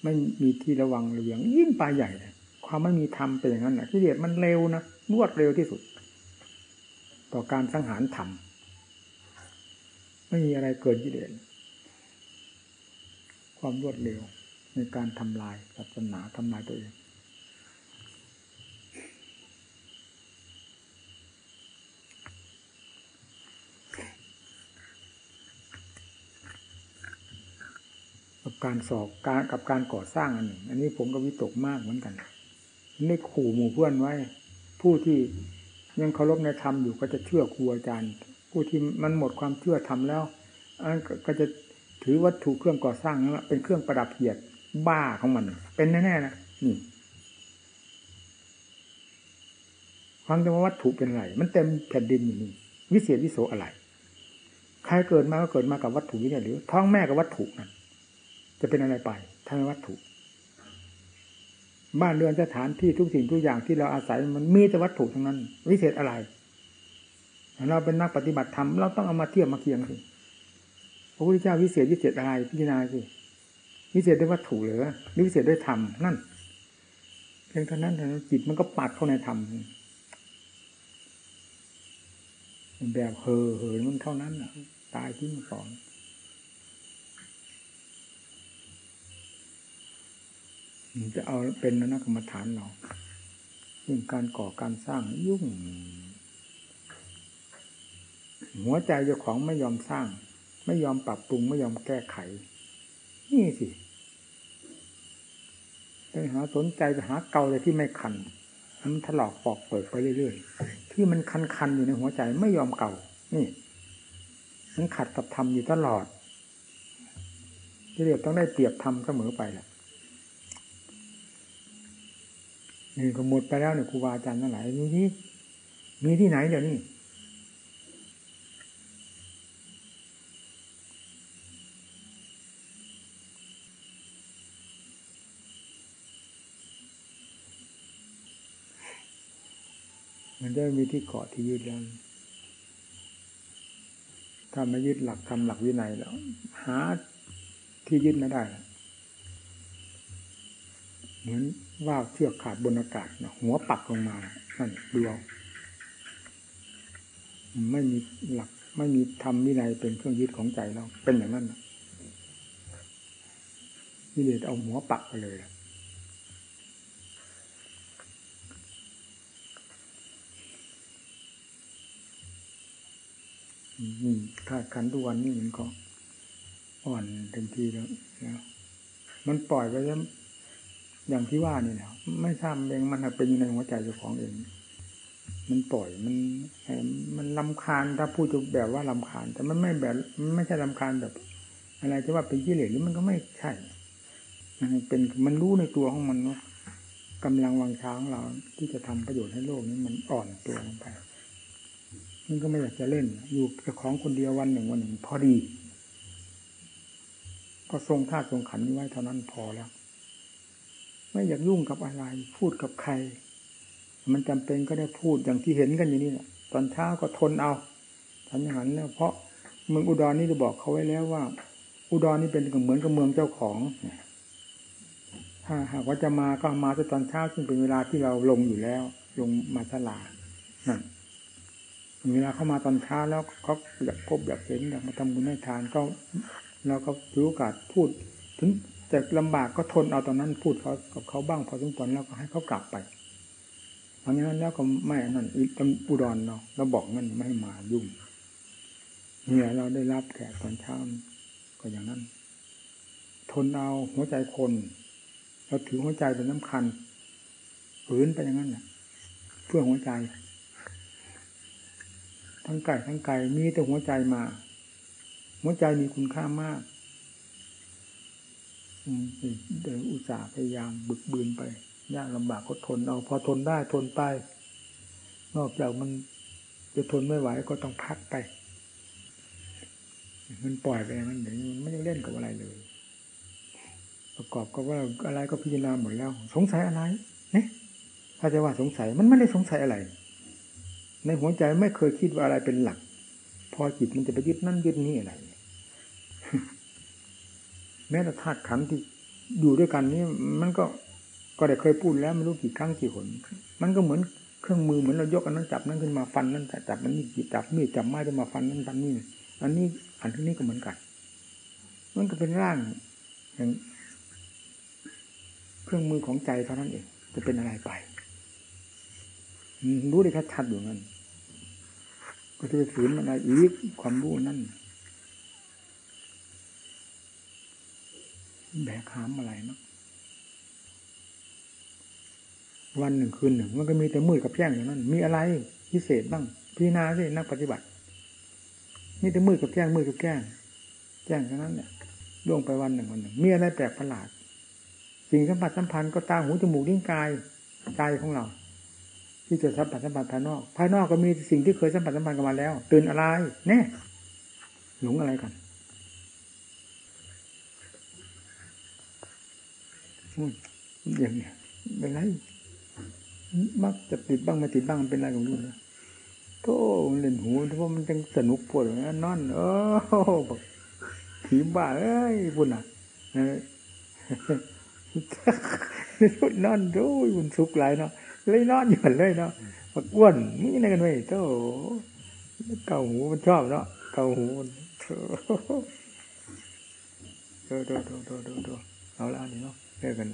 S1: ไม่มีที่ระวังระเวียง ยิ่งปลายใหญ่เลยความไม่มีธรรมเป็นอย่างนั้นนะที่เดียดมันเร็วนะรวดเร็วที่สุด ต่อการสังหารธรรมไม่มีอะไรเกินกิเลสความรวดเร็วในการทำลายศาสนาทำลายตัวเอง กับการสอบการกับการก่อสร้างอันหนึ่ง อันนี้ผมก็วิตกมากเหมือนกันนี่ขู่หมู่เพื่อนไว้ ผู้ที่ยังเคารพในธรรมอยู่ก็จะเชื่อครูอาจารย์ ผู้ที่มันหมดความเชื่อธรรมแล้วก็จะถือวัตถุเครื่องก่อสร้างนั้นเป็นเครื่องประดับเกียรติบ้าของมัน เป็นแน่ๆนะนี่ความจำว่าวัตถุเป็นอะไรมันเต็มแผ่นดินอยู่นี่วิเศษวิโสอะไร ใครเกิดมาก็เกิดมากับวัตถุนี่หรือท้องแม่กับวัตถุนั่น จะเป็นอะไรไปถ้าไมวัตถุ บ้านเรือนสถานที่ทุกสิ่งทุกอย่างที่เราอาศัยมันมีแต่วัตถุทั้งนั้น วิเศษอะไร เราเป็นนักปฏิบัติธรรมเราต้องเอามาเทียบมาเคียงสิพระพุทธเจ้าวิเศษวิเศษอะไรพิจารณาสิวิเศษด้วยวัตถุหรือหรือวิเศษด้วยธรรมนั่นเพียงเท่านั้นเท่านั้นจิตมันก็ปัดเข้าในธรรมแบบเห่อเหินมันเท่านั้นตายที่มันสอน จะเอาเป็นนักกรรมฐานเราเรื่องการก่อการสร้างยุ่ง หัวใจเจ้าของไม่ยอมสร้าง ไม่ยอมปรับปรุงไม่ยอมแก้ไข นี่สิไปหาสนใจไปหาเกาเลยที่ไม่คันมันถลอกปอกเปิดไปเรื่อยๆที่มันคันๆอยู่ในหัวใจไม่ยอมเก่า นี่มันขัดกับธรรมอยู่ตลอดที่เรียกต้องได้เปรียบธรรมเสมอไปแหละ นี่ก็หมดไปแล้วเนี่ยครูบาอาจารย์ทั้งหลายดูที่มีที่ไหนเดี๋ยวนี้มันได้มีที่เกาะที่ยึดแล้วถ้าไม่ยึดหลักธรรมหลักวินัยแล้ว หาที่ยึดไม่ได้ เหมือนว่าเชือกขาดบนอากาศหัวปักลงมานั่นดูเอาไม่มีหลัก ไม่มีธรรมวินัยเป็นเครื่องยึดของใจเราเป็นอย่างนั้นนี่เลยเอาหัวปักไปเลยถ้าขันทุกวันนี่มันก็อ่อนเต็มทีแล้ว มันปล่อยไปแล้ว อย่างที่ว่านี่แหละไม่ทราบเองมันเป็นอยู่ในหัวใจเจ้าของเอง มันปล่อยมันมันลำคาญถ้าพูดจะแบบว่าลำคาญ แต่มันไม่แบบมันไม่ใช่ลำคาญแบบ อะไรจะว่าเป็นกิเลสหรือมันก็ไม่ใช่มันเป็นมันรู้ในตัวของมันว่ากำลังวังช้างเราที่จะทำประโยชน์ให้โลกนี้มันอ่อนตัวลงไปมันก็ไม่อยากจะเล่น อยู่กับของคนเดียววันหนึ่งวันหนึ่ง พอดี ก็ทรงท่าทรงขันนี้ไว้เท่านั้นพอแล้ว ไม่อยากยุ่งกับอะไร พูดกับใคร มันจำเป็นก็ได้พูดอย่างที่เห็นกันอยู่นี่แหละตอนเช้าก็ทนเอาทันหันแล้วเพราะเมืองอุดรนี่จะบอกเขาไว้แล้วว่า อุดรนี่เป็นเหมือนกับเมืองเจ้าของถ้าหากว่าจะมาก็มาตอนเช้าซึ่งเป็นเวลาที่เราลงอยู่แล้ว ลงมาสลานั่นเวลาเข้ามาตอนเช้าแล้วเขาอยากพบอยากเห็นอยากมาทำบุญให้ทานก็เราก็ถือโอกาสพูดถึง จะลำบากก็ทนเอาตอนนั้นพูดเขากับเขาบ้างพอสมควรแล้วก็ให้เขากลับไปเพราะงั้นแล้วก็ไม่นั่นอุดรเนาะเราบอกนั่นไม่มายุ่งเนี่ยเราได้รับแขกตอนเช้าก็อย่างนั้น ทนเอาหัวใจคนเราถือหัวใจเป็นน้ำคัญฝืนไปอย่างนั้นแหละเพื่อหัวใจ ทั้งไก่ทั้งไก่มีแต่หัวใจมา หัวใจมีคุณค่ามาก เดินอุตส่าห์พยายามบึกบืนไปยากลำบากก็ทนเอาพอทนได้ทนไป นอกจากมันจะทนไม่ไหวก็ต้องพักไป มันปล่อยไปมันเดี๋ยวมันไม่ได้เล่นกับอะไรเลย ประกอบกับว่าอะไรก็พิจารณาหมดแล้ว สงสัยอะไรเนี่ยถ้าจะว่าสงสัยมันไม่ได้สงสัยอะไร ในหัวใจไม่เคยคิดว่าอะไรเป็นหลัก พอจิตมันจะไปยึดนั่นยึดนี่อะไร แม้แต่ธาตุขันที่อยู่ด้วยกันนี่มันก็ก็ได้เคยพูดแล้วไม่รู้กี่ครั้งกี่หน มันก็เหมือนเครื่องมือเหมือนเรายกอันนั้นจับนั่นขึ้นมาฟันนั่นจับมันนี่จับมีดจับไม้จะมาฟันนั่นฟันนี่อันนี้อันที่นี้ก็เหมือนกัน มันก็เป็นร่างอย่างเครื่องมือของใจเท่านั้นเอง จะเป็นอะไรไปรู้ได้ชัดๆอยู่นั่นก็จะไปฝืนมันอะไรอีกความรู้นั่น แบกหามอะไรนะวันหนึ่งคืนหนึ่ง มันก็มีแต่มืดกับแจ้งอย่างนั้น มีอะไรพิเศษบ้างพิจารณาสินักปฏิบัติมีแต่มืดกับแจ้งมืดกับแจ้งแจ้งเท่านั้นเนี่ยล่วงไปวันหนึ่งวันหนึ่ง มีอะไรแปลกประหลาดสิ่งสัมผัสสัมพันธ์ก็ตาหูจมูกลิ้นกายใจของเรา ที่จะสัมผัสสัมพันธ์ภายนอก ภายนอกก็มีสิ่งที่เคยสัมผัสสัมพันธ์กันมาแล้ว ตื่นอะไรแน่หลงอะไรกัน อย่างเนี้ยเป็นไรมักจะติดบ้างไม่ติดบ้างเป็นไรของลูกนะโธ่เล่นหูเพราะมันจังสนุกปวดอย่างนั้นอน เออแบบผีบ้าเอ้ยบุญอะนอนดูบุญสุกหลายเนาะเลยนอนอยู่เลยเนาะมาก้วนมึงยังไงกันไว้โตเก่าหูมันชอบเนาะเก่าหูมันโตโตโตโตโตโตเอาละนี่เนาะ जागोन